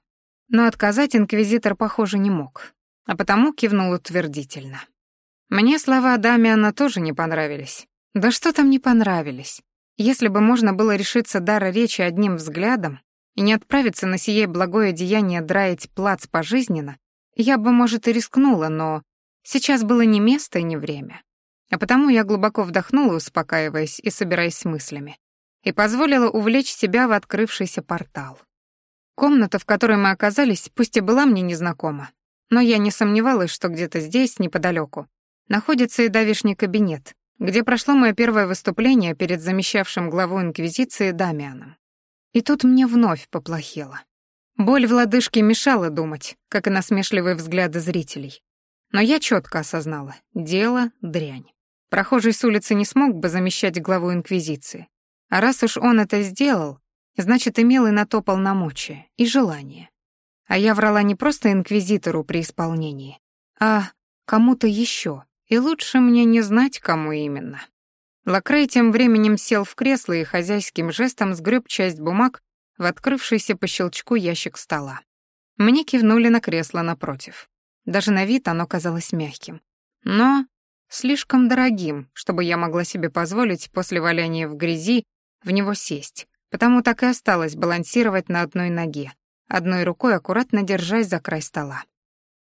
Но отказать инквизитор, похоже, не мог, а потому кивнул утвердительно. Мне слова Дамиана тоже не понравились. Да что там не понравились? Если бы можно было решиться дара речи одним взглядом и не отправиться на сие благое деяние драить плац пожизненно, я бы, может, и рискнула, но Сейчас было не место и не время. А потому я глубоко вдохнула, успокаиваясь и собираясь с мыслями, и позволила увлечь себя в открывшийся портал. Комната, в которой мы оказались, пусть и была мне незнакома, но я не сомневалась, что где-то здесь, неподалеку, находится и давишний кабинет, где прошло мое первое выступление перед замещавшим главу Инквизиции Дамианом. И тут мне вновь поплохело. Боль в лодыжке мешала думать, как и насмешливые взгляды зрителей. Но я четко осознала — дело дрянь. Прохожий с улицы не смог бы замещать главу Инквизиции. А раз уж он это сделал, значит, имел и на то полномочия, и желание. А я врала не просто инквизитору при исполнении, а кому-то еще, и лучше мне не знать, кому именно. Лакрей тем временем сел в кресло и хозяйским жестом сгреб часть бумаг в открывшийся по щелчку ящик стола. Мне кивнули на кресло напротив. Даже на вид оно казалось мягким. Но слишком дорогим, чтобы я могла себе позволить после валяния в грязи в него сесть. Потому так и осталось балансировать на одной ноге, одной рукой аккуратно держась за край стола.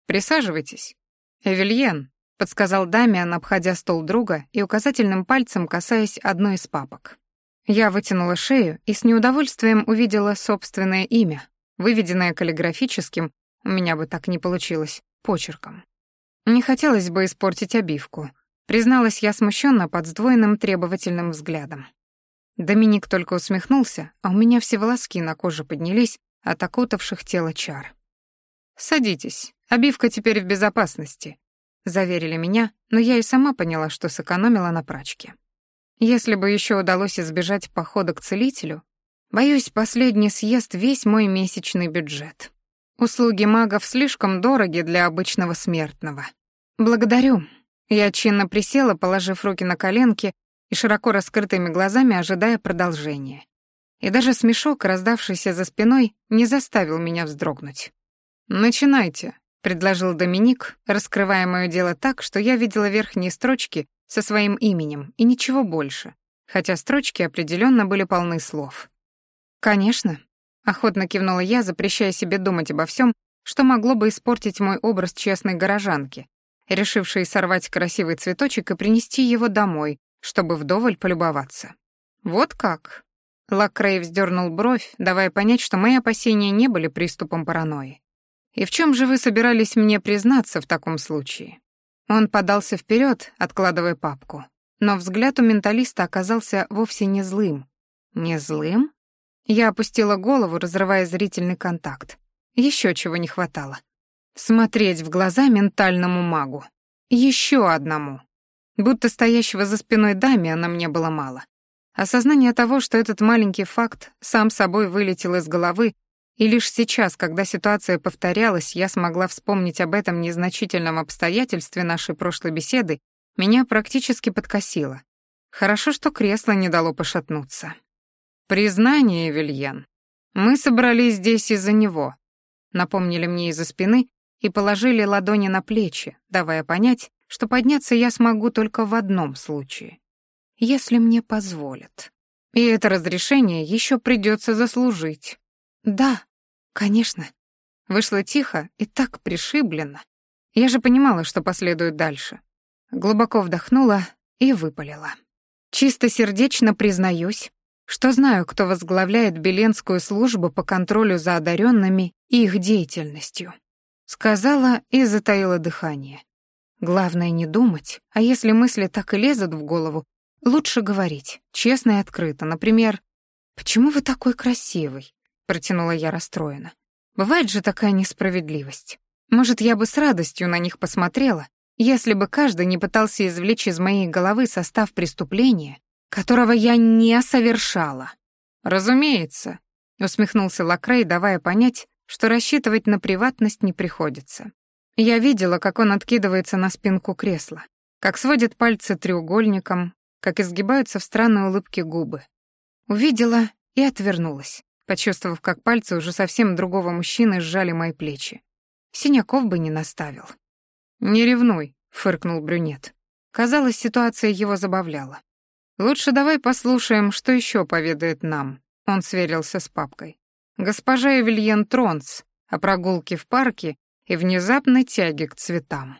«Присаживайтесь». «Эвельен», — подсказал Дамиан, обходя стол друга и указательным пальцем касаясь одной из папок. Я вытянула шею и с неудовольствием увидела собственное имя, выведенное каллиграфическим, у меня бы так не получилось, почерком. Не хотелось бы испортить обивку, призналась я смущенно под сдвоенным требовательным взглядом. Доминик только усмехнулся, а у меня все волоски на коже поднялись от окутавших тело чар. «Садитесь, обивка теперь в безопасности», — заверили меня, но я и сама поняла, что сэкономила на прачке. Если бы еще удалось избежать похода к целителю, боюсь, последний съест весь мой месячный бюджет. Услуги магов слишком дороги для обычного смертного. Благодарю. Я чинно присела, положив руки на коленки и широко раскрытыми глазами ожидая продолжения. И даже смешок, раздавшийся за спиной, не заставил меня вздрогнуть. «Начинайте», — предложил Доминик, раскрывая моё дело так, что я видела верхние строчки со своим именем и ничего больше, хотя строчки определенно были полны слов. «Конечно», Охотно кивнула я, запрещая себе думать обо всем, что могло бы испортить мой образ честной горожанки, решившей сорвать красивый цветочек и принести его домой, чтобы вдоволь полюбоваться. Вот как? Лакрей вздернул бровь, давая понять, что мои опасения не были приступом паранойи. «И в чем же вы собирались мне признаться в таком случае?» Он подался вперед, откладывая папку. Но взгляд у менталиста оказался вовсе не злым. Не злым? Я опустила голову, разрывая зрительный контакт. Еще чего не хватало. Смотреть в глаза ментальному магу. Еще одному. Будто стоящего за спиной Дамиана мне было мало. Осознание того, что этот маленький факт сам собой вылетел из головы, и лишь сейчас, когда ситуация повторялась, я смогла вспомнить об этом незначительном обстоятельстве нашей прошлой беседы, меня практически подкосило. Хорошо, что кресло не дало пошатнуться. «Признание, Вильян. Мы собрались здесь из-за него», — напомнили мне из-за спины и положили ладони на плечи, давая понять, что подняться я смогу только в одном случае. Если мне позволят. И это разрешение еще придется заслужить. «Да», «Конечно». Вышло тихо и так пришибленно. Я же понимала, что последует дальше. Глубоко вдохнула и выпалила. Чистосердечно признаюсь, что знаю, кто возглавляет Беленскую службу по контролю за одаренными и их деятельностью. Сказала и затаила дыхание. Главное не думать, а если мысли так и лезут в голову, лучше говорить, честно и открыто. Например, «Почему вы такой красивый?» — протянула я расстроенно. «Бывает же такая несправедливость. Может, я бы с радостью на них посмотрела, если бы каждый не пытался извлечь из моей головы состав преступления, которого я не совершала. Разумеется, усмехнулся Лакрей, давая понять, что рассчитывать на приватность не приходится. Я видела, как он откидывается на спинку кресла, как сводит пальцы треугольником, как изгибаются в странной улыбке губы. Увидела и отвернулась, почувствовав, как пальцы уже совсем другого мужчины сжали мои плечи. Синяков бы не наставил. «Не ревнуй», — фыркнул брюнет. Казалось, ситуация его забавляла. «Лучше давай послушаем, что еще поведает нам», — он сверился с папкой. «Госпожа Эвельен Тронс о прогулке в парке и внезапной тяге к цветам.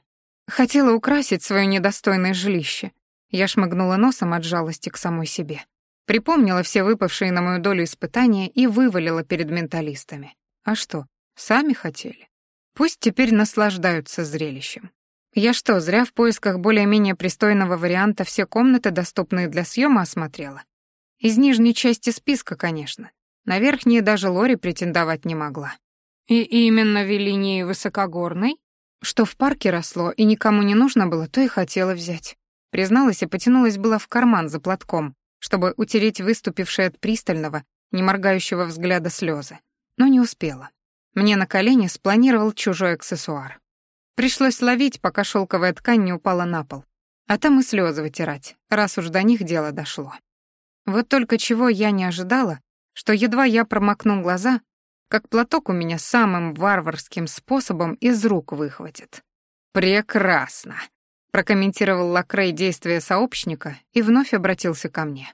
Хотела украсить свое недостойное жилище. Я шмыгнула носом от жалости к самой себе. Припомнила все выпавшие на мою долю испытания и вывалила перед менталистами. А что, сами хотели? Пусть теперь наслаждаются зрелищем. Я что, зря в поисках более-менее пристойного варианта все комнаты, доступные для съема, осмотрела? Из нижней части списка, конечно. На верхние даже Лори претендовать не могла. И именно в высокогорной? Что в парке росло и никому не нужно было, то и хотела взять. Призналась и потянулась была в карман за платком, чтобы утереть выступившие от пристального, не моргающего взгляда слезы. Но не успела. Мне на колени спланировал чужой аксессуар. Пришлось ловить, пока шелковая ткань не упала на пол. А там и слезы вытирать, раз уж до них дело дошло. Вот только чего я не ожидала, что едва я промокну глаза, как платок у меня самым варварским способом из рук выхватит. «Прекрасно!» — прокомментировал Лакрей действия сообщника и вновь обратился ко мне.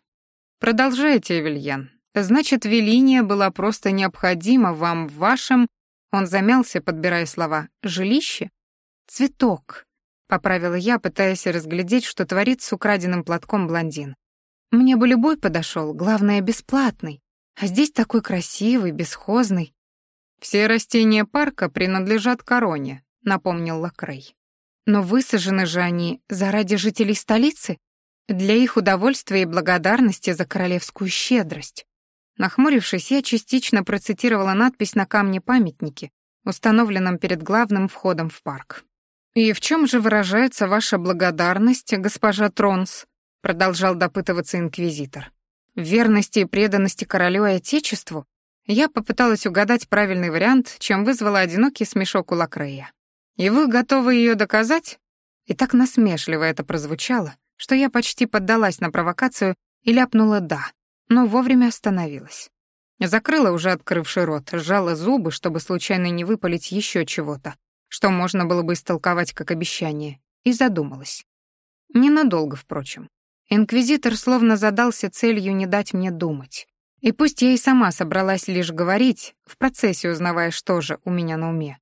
«Продолжайте, Эвельян. Значит, Велиния была просто необходима вам в вашем...» Он замялся, подбирая слова. «Жилище?» «Цветок», — поправила я, пытаясь разглядеть, что творит с украденным платком блондин. «Мне бы любой подошел, главное, бесплатный. А здесь такой красивый, бесхозный». «Все растения парка принадлежат короне», — напомнил Лакрей. «Но высажены же они заради жителей столицы, для их удовольствия и благодарности за королевскую щедрость. Нахмурившись, я частично процитировала надпись на камне памятники, установленном перед главным входом в парк. «И в чем же выражается ваша благодарность, госпожа Тронс?» продолжал допытываться инквизитор. «В верности и преданности королю и отечеству?» Я попыталась угадать правильный вариант, чем вызвала одинокий смешок у Лакрея. «И вы готовы ее доказать?» И так насмешливо это прозвучало, что я почти поддалась на провокацию и ляпнула «да», но вовремя остановилась. Закрыла уже открывший рот, сжала зубы, чтобы случайно не выпалить еще чего-то, что можно было бы истолковать как обещание, и задумалась. Ненадолго, впрочем. Инквизитор словно задался целью не дать мне думать. И пусть я и сама собралась лишь говорить, в процессе узнавая, что же у меня на уме,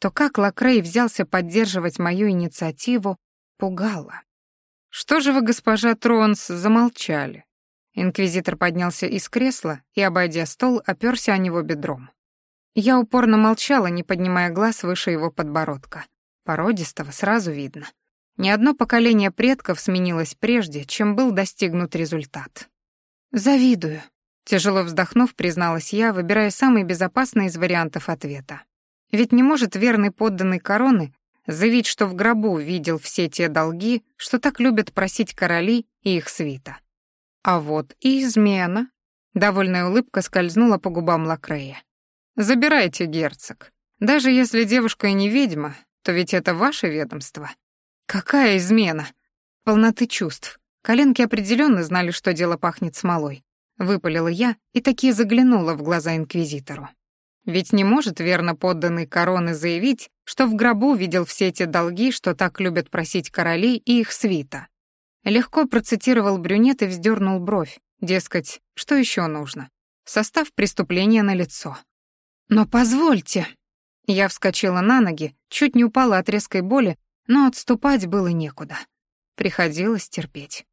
то как Лакрей взялся поддерживать мою инициативу, пугало. «Что же вы, госпожа Тронс, замолчали?» Инквизитор поднялся из кресла и, обойдя стол, оперся о него бедром. Я упорно молчала, не поднимая глаз выше его подбородка. Породистого сразу видно. Ни одно поколение предков сменилось прежде, чем был достигнут результат. «Завидую», — тяжело вздохнув, призналась я, выбирая самый безопасный из вариантов ответа. Ведь не может верный подданный короны заявить, что в гробу видел все те долги, что так любят просить короли и их свита. А вот и измена. Довольная улыбка скользнула по губам Лакрея. Забирайте, герцог. Даже если девушка и не ведьма, то ведь это ваше ведомство. Какая измена? Полноты чувств. Коленки определенно знали, что дело пахнет смолой. Выпалила я и таки заглянула в глаза инквизитору. Ведь не может верно подданный короны заявить, что в гробу видел все эти долги, что так любят просить короли и их свита. Легко процитировал брюнет и вздернул бровь, дескать, что еще нужно? Состав преступления на лицо. «Но позвольте!» Я вскочила на ноги, чуть не упала от резкой боли, но отступать было некуда. Приходилось терпеть.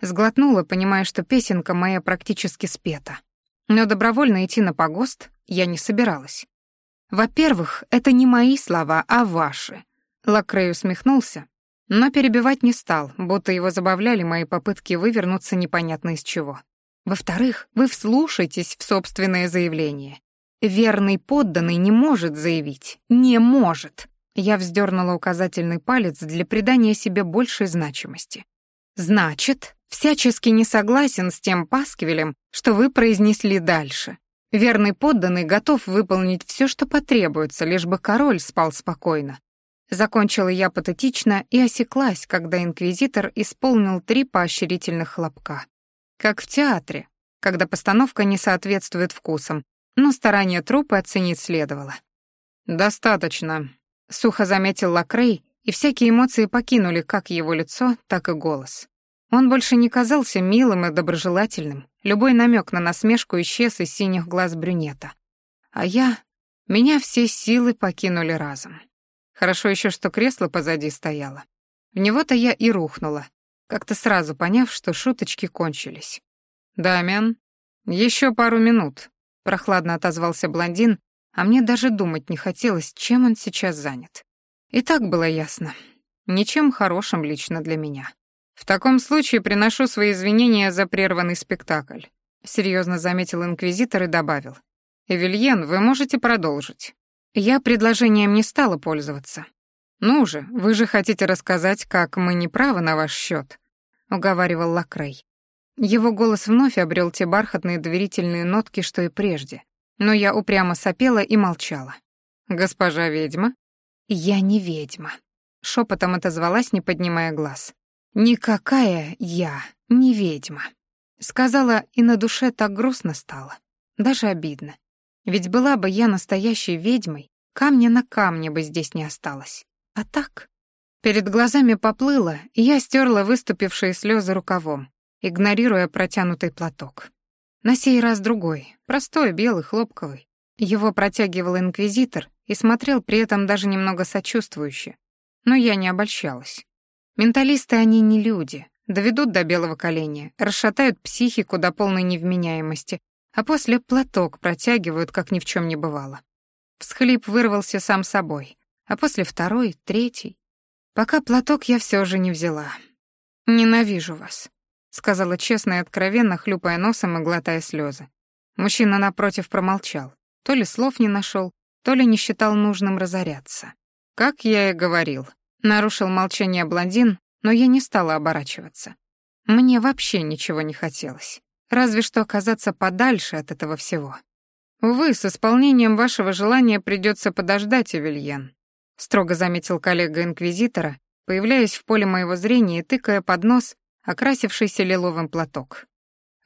Сглотнула, понимая, что песенка моя практически спета. Но добровольно идти на погост я не собиралась. Во-первых, это не мои слова, а ваши. Лакрей усмехнулся, но перебивать не стал, будто его забавляли мои попытки вывернуться непонятно из чего. Во-вторых, вы вслушайтесь в собственное заявление. Верный подданный не может заявить. Не может. Я вздернула указательный палец для придания себе большей значимости. Значит, всячески не согласен с тем пасквилем, что вы произнесли дальше. Верный подданный готов выполнить все, что потребуется, лишь бы король спал спокойно. Закончила я патетично и осеклась, когда инквизитор исполнил три поощрительных хлопка. Как в театре, когда постановка не соответствует вкусам, но старание трупы оценить следовало. «Достаточно», — сухо заметил Лакрей, и всякие эмоции покинули как его лицо, так и голос. Он больше не казался милым и доброжелательным, любой намек на насмешку исчез из синих глаз брюнета. А я... Меня все силы покинули разом. Хорошо еще, что кресло позади стояло. В него-то я и рухнула, как-то сразу поняв, что шуточки кончились. «Дамиан, еще пару минут», — прохладно отозвался блондин, а мне даже думать не хотелось, чем он сейчас занят. И так было ясно. Ничем хорошим лично для меня. В таком случае приношу свои извинения за прерванный спектакль, серьезно заметил инквизитор и добавил. Эвельен, вы можете продолжить. Я предложением не стала пользоваться. «Ну же, вы же хотите рассказать, как мы не правы на ваш счет», — уговаривал Лакрей. Его голос вновь обрел те бархатные доверительные нотки, что и прежде. Но я упрямо сопела и молчала. «Госпожа ведьма?» «Я не ведьма», — шепотом отозвалась, не поднимая глаз. «Никакая я не ведьма», — сказала, и на душе так грустно стало. Даже обидно. Ведь была бы я настоящей ведьмой, камня на камне бы здесь не осталось. А так... Перед глазами поплыло, и я стерла выступившие слезы рукавом, игнорируя протянутый платок. На сей раз другой, простой, белый, хлопковый. Его протягивал инквизитор и смотрел при этом даже немного сочувствующе. Но я не обольщалась. Менталисты они не люди, доведут до белого коленя, расшатают психику до полной невменяемости, а после платок протягивают, как ни в чем не бывало. Всхлип вырвался сам собой, а после второй, третий. Пока платок я все же не взяла. «Ненавижу вас», — сказала честно и откровенно, хлюпая носом и глотая слезы. Мужчина напротив промолчал. То ли слов не нашел, то ли не считал нужным разоряться. «Как я и говорил», — нарушил молчание блондин, но я не стала оборачиваться. Мне вообще ничего не хотелось разве что оказаться подальше от этого всего. Увы, с исполнением вашего желания придется подождать, Эвельен, строго заметил коллега инквизитора, появляясь в поле моего зрения и тыкая под нос окрасившийся лиловым платок.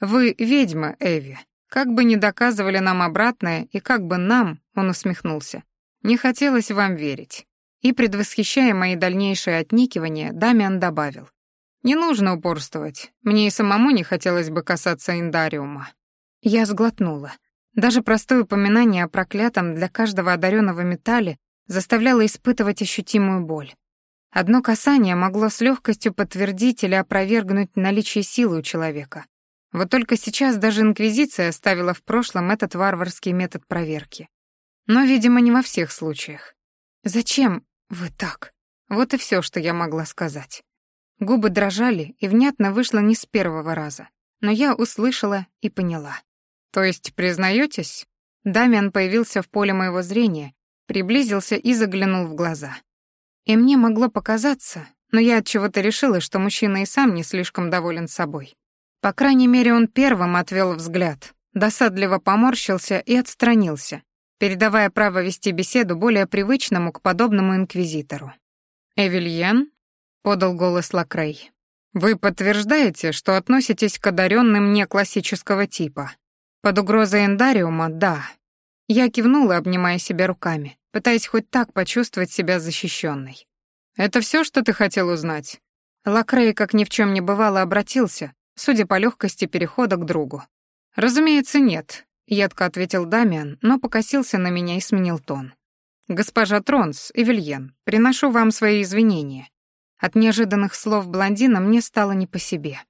Вы ведьма, Эви. Как бы ни доказывали нам обратное, и как бы нам, он усмехнулся, не хотелось вам верить. И, предвосхищая мои дальнейшие отникивания, Дамиан добавил. Не нужно упорствовать. Мне и самому не хотелось бы касаться индариума. Я сглотнула. Даже простое упоминание о проклятом для каждого одаренного металле заставляло испытывать ощутимую боль. Одно касание могло с легкостью подтвердить или опровергнуть наличие силы у человека. Вот только сейчас даже Инквизиция оставила в прошлом этот варварский метод проверки. Но, видимо, не во всех случаях. «Зачем вы так?» Вот и все, что я могла сказать. Губы дрожали, и внятно вышло не с первого раза. Но я услышала и поняла. «То есть признаетесь?» Дамиан появился в поле моего зрения, приблизился и заглянул в глаза. И мне могло показаться, но я от чего-то решила, что мужчина и сам не слишком доволен собой. По крайней мере, он первым отвел взгляд, досадливо поморщился и отстранился, передавая право вести беседу более привычному к подобному инквизитору. «Эвельен?» подал голос Лакрей. Вы подтверждаете, что относитесь к одаренным не классического типа? Под угрозой эндариума, да. Я кивнула, обнимая себя руками, пытаясь хоть так почувствовать себя защищенной. Это все, что ты хотел узнать? Лакрей, как ни в чем не бывало, обратился, судя по легкости перехода к другу. Разумеется, нет. — едко ответил Дамиан, но покосился на меня и сменил тон. «Госпожа Тронс, Эвельен, приношу вам свои извинения». От неожиданных слов блондина мне стало не по себе.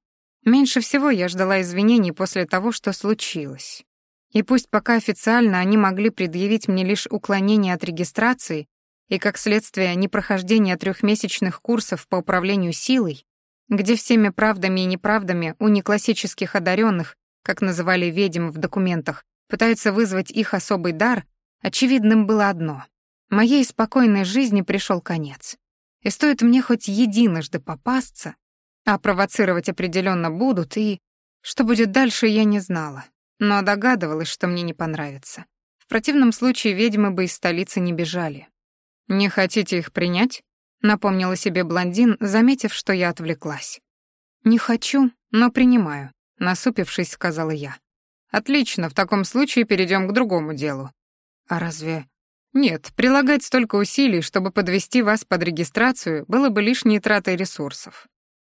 Меньше всего я ждала извинений после того, что случилось. И пусть пока официально они могли предъявить мне лишь уклонение от регистрации и, как следствие, непрохождение трехмесячных курсов по управлению силой, где всеми правдами и неправдами у неклассических одаренных, как называли ведьм в документах, пытаются вызвать их особый дар, очевидным было одно. Моей спокойной жизни пришел конец. И стоит мне хоть единожды попасться, а провоцировать определенно будут, и... Что будет дальше, я не знала, но догадывалась, что мне не понравится. В противном случае ведьмы бы из столицы не бежали. «Не хотите их принять?» — напомнила себе блондин, заметив, что я отвлеклась. «Не хочу, но принимаю», — насупившись, сказала я. «Отлично, в таком случае перейдем к другому делу». «А разве...» «Нет, прилагать столько усилий, чтобы подвести вас под регистрацию, было бы лишней тратой ресурсов.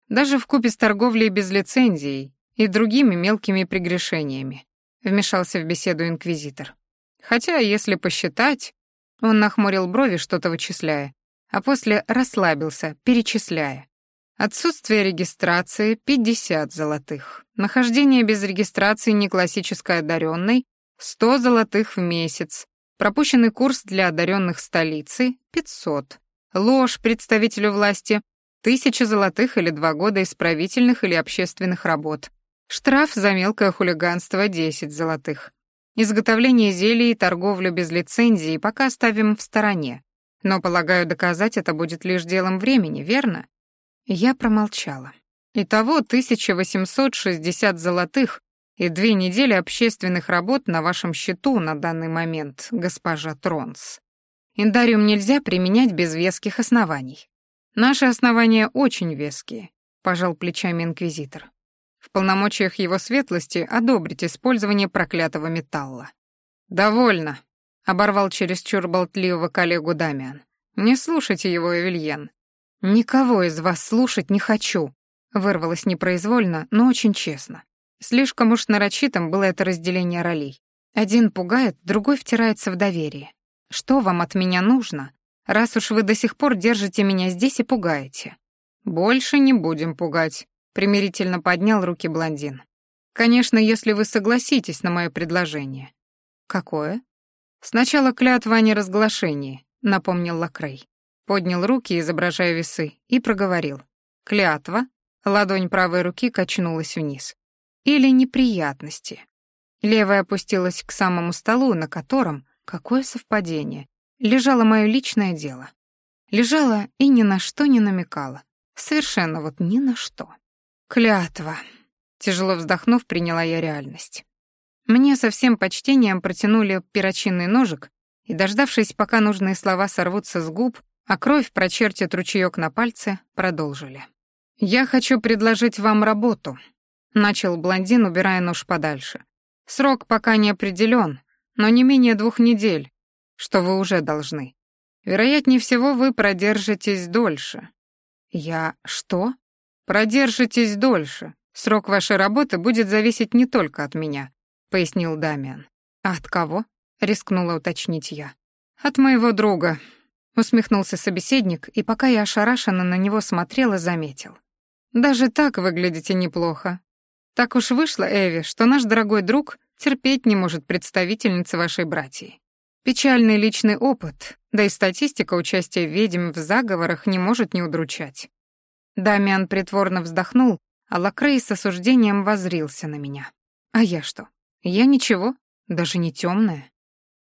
Даже в купе с торговлей без лицензий и другими мелкими прегрешениями», — вмешался в беседу инквизитор. «Хотя, если посчитать...» Он нахмурил брови, что-то вычисляя, а после расслабился, перечисляя. Отсутствие регистрации — 50 золотых. Нахождение без регистрации неклассической одаренной — 100 золотых в месяц. Пропущенный курс для одаренных столицы — 500. Ложь представителю власти — 1000 золотых или два года исправительных или общественных работ. Штраф за мелкое хулиганство — 10 золотых. Изготовление зелий и торговлю без лицензии пока оставим в стороне. Но, полагаю, доказать это будет лишь делом времени, верно? Я промолчала. Итого 1860 золотых и две недели общественных работ на вашем счету на данный момент, госпожа Тронс. Индариум нельзя применять без веских оснований. Наши основания очень веские, пожал плечами инквизитор. В полномочиях его светлости одобрить использование проклятого металла. «Довольно», — оборвал чересчур болтливого коллегу Дамиан. «Не слушайте его, Эвельен». «Никого из вас слушать не хочу», — вырвалось непроизвольно, но очень честно. Слишком уж нарочитым было это разделение ролей. Один пугает, другой втирается в доверие. «Что вам от меня нужно, раз уж вы до сих пор держите меня здесь и пугаете?» «Больше не будем пугать», примирительно поднял руки блондин. Конечно, если вы согласитесь на мое предложение. Какое? Сначала клятва о неразглашении, напомнил Лакрей. Поднял руки, изображая весы, и проговорил. Клятва. Ладонь правой руки качнулась вниз. Или неприятности. Левая опустилась к самому столу, на котором, какое совпадение, лежало мое личное дело. Лежала и ни на что не намекала. Совершенно вот ни на что. Клятва. Тяжело вздохнув, приняла я реальность. Мне со всем почтением протянули перочинный ножик и, дождавшись, пока нужные слова сорвутся с губ, а кровь прочертит ручеёк на пальце, продолжили. «Я хочу предложить вам работу», — начал блондин, убирая нож подальше. «Срок пока не определен, но не менее двух недель, что вы уже должны. Вероятнее всего, вы продержитесь дольше». «Я что?» «Продержитесь дольше. Срок вашей работы будет зависеть не только от меня», — пояснил Дамиан. «А от кого?» — рискнула уточнить я. «От моего друга», — усмехнулся собеседник, и пока я ошарашенно на него смотрела, заметил. «Даже так выглядите неплохо. Так уж вышло, Эви, что наш дорогой друг терпеть не может представительницы вашей братьи. Печальный личный опыт, да и статистика участия ведьм в заговорах не может не удручать. Дамиан притворно вздохнул, а Лакрей с осуждением возрился на меня. А я что? Я ничего, даже не темная.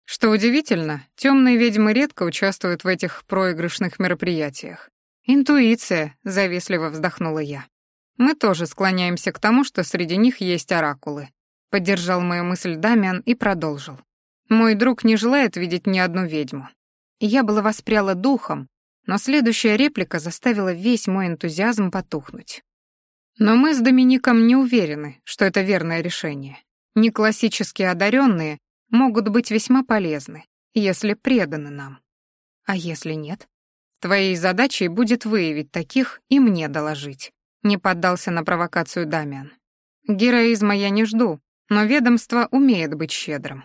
Что удивительно, темные ведьмы редко участвуют в этих проигрышных мероприятиях. Интуиция, завистливо вздохнула я. Мы тоже склоняемся к тому, что среди них есть оракулы. Поддержал мою мысль Дамиан и продолжил. Мой друг не желает видеть ни одну ведьму. я была воспряла духом, но следующая реплика заставила весь мой энтузиазм потухнуть. Но мы с Домиником не уверены, что это верное решение. Не классически одаренные могут быть весьма полезны, если преданы нам. А если нет? Твоей задачей будет выявить таких и мне доложить. Не поддался на провокацию Дамиан. Героизма я не жду, но ведомство умеет быть щедрым.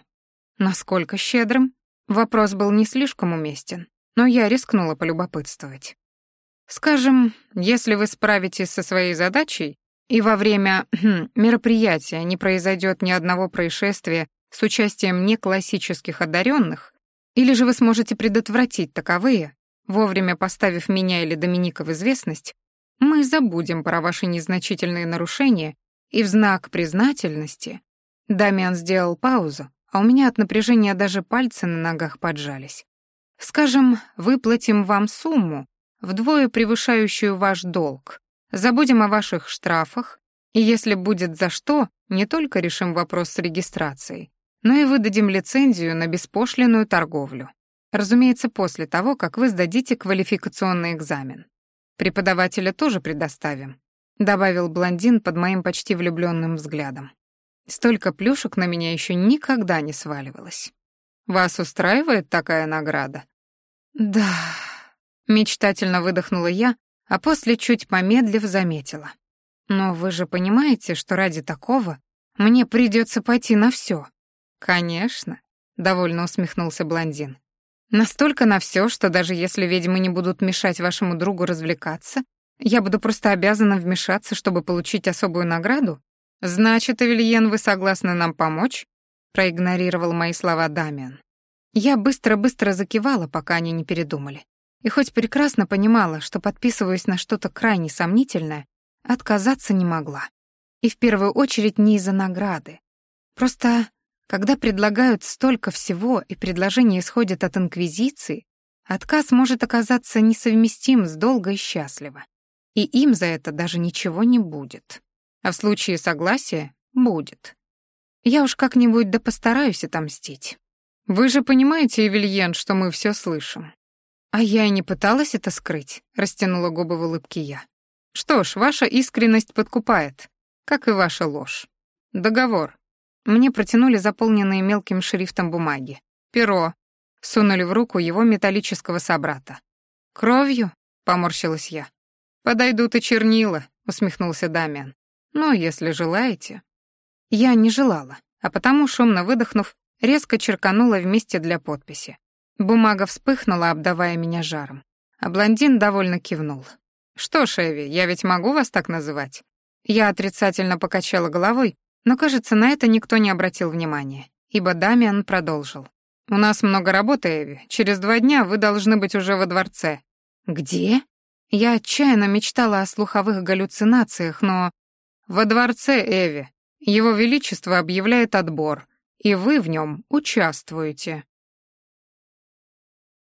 Насколько щедрым? Вопрос был не слишком уместен, но я рискнула полюбопытствовать. Скажем, если вы справитесь со своей задачей, и во время хм, мероприятия не произойдет ни одного происшествия с участием неклассических одаренных, или же вы сможете предотвратить таковые, вовремя поставив меня или Доминика в известность, мы забудем про ваши незначительные нарушения и в знак признательности Дамиан сделал паузу, а у меня от напряжения даже пальцы на ногах поджались. Скажем, выплатим вам сумму, вдвое превышающую ваш долг. Забудем о ваших штрафах, и если будет за что, не только решим вопрос с регистрацией, но и выдадим лицензию на беспошлинную торговлю. Разумеется, после того, как вы сдадите квалификационный экзамен. Преподавателя тоже предоставим, добавил блондин под моим почти влюбленным взглядом. Столько плюшек на меня еще никогда не сваливалось. Вас устраивает такая награда? Да, мечтательно выдохнула я, а после чуть помедлив заметила. Но вы же понимаете, что ради такого мне придется пойти на все. Конечно, довольно усмехнулся блондин. Настолько на все, что даже если ведьмы не будут мешать вашему другу развлекаться, я буду просто обязана вмешаться, чтобы получить особую награду? «Значит, Эвельен, вы согласны нам помочь?» Проигнорировал мои слова Дамиан. Я быстро-быстро закивала, пока они не передумали. И хоть прекрасно понимала, что подписываюсь на что-то крайне сомнительное, отказаться не могла. И в первую очередь не из-за награды. Просто, когда предлагают столько всего и предложение исходит от Инквизиции, отказ может оказаться несовместим с долго и счастливо. И им за это даже ничего не будет а в случае согласия — будет. Я уж как-нибудь да постараюсь отомстить. Вы же понимаете, Эвельен, что мы все слышим. А я и не пыталась это скрыть, растянула губы в улыбке я. Что ж, ваша искренность подкупает, как и ваша ложь. Договор. Мне протянули заполненные мелким шрифтом бумаги. Перо. Сунули в руку его металлического собрата. Кровью? Поморщилась я. Подойдут и чернила, усмехнулся Дамиан. Но если желаете...» Я не желала, а потому, шумно выдохнув, резко черканула вместе для подписи. Бумага вспыхнула, обдавая меня жаром. А блондин довольно кивнул. «Что Эви, я ведь могу вас так называть?» Я отрицательно покачала головой, но, кажется, на это никто не обратил внимания, ибо Дамиан продолжил. «У нас много работы, Эви. Через два дня вы должны быть уже во дворце». «Где?» Я отчаянно мечтала о слуховых галлюцинациях, но во дворце Эви. Его Величество объявляет отбор, и вы в нем участвуете.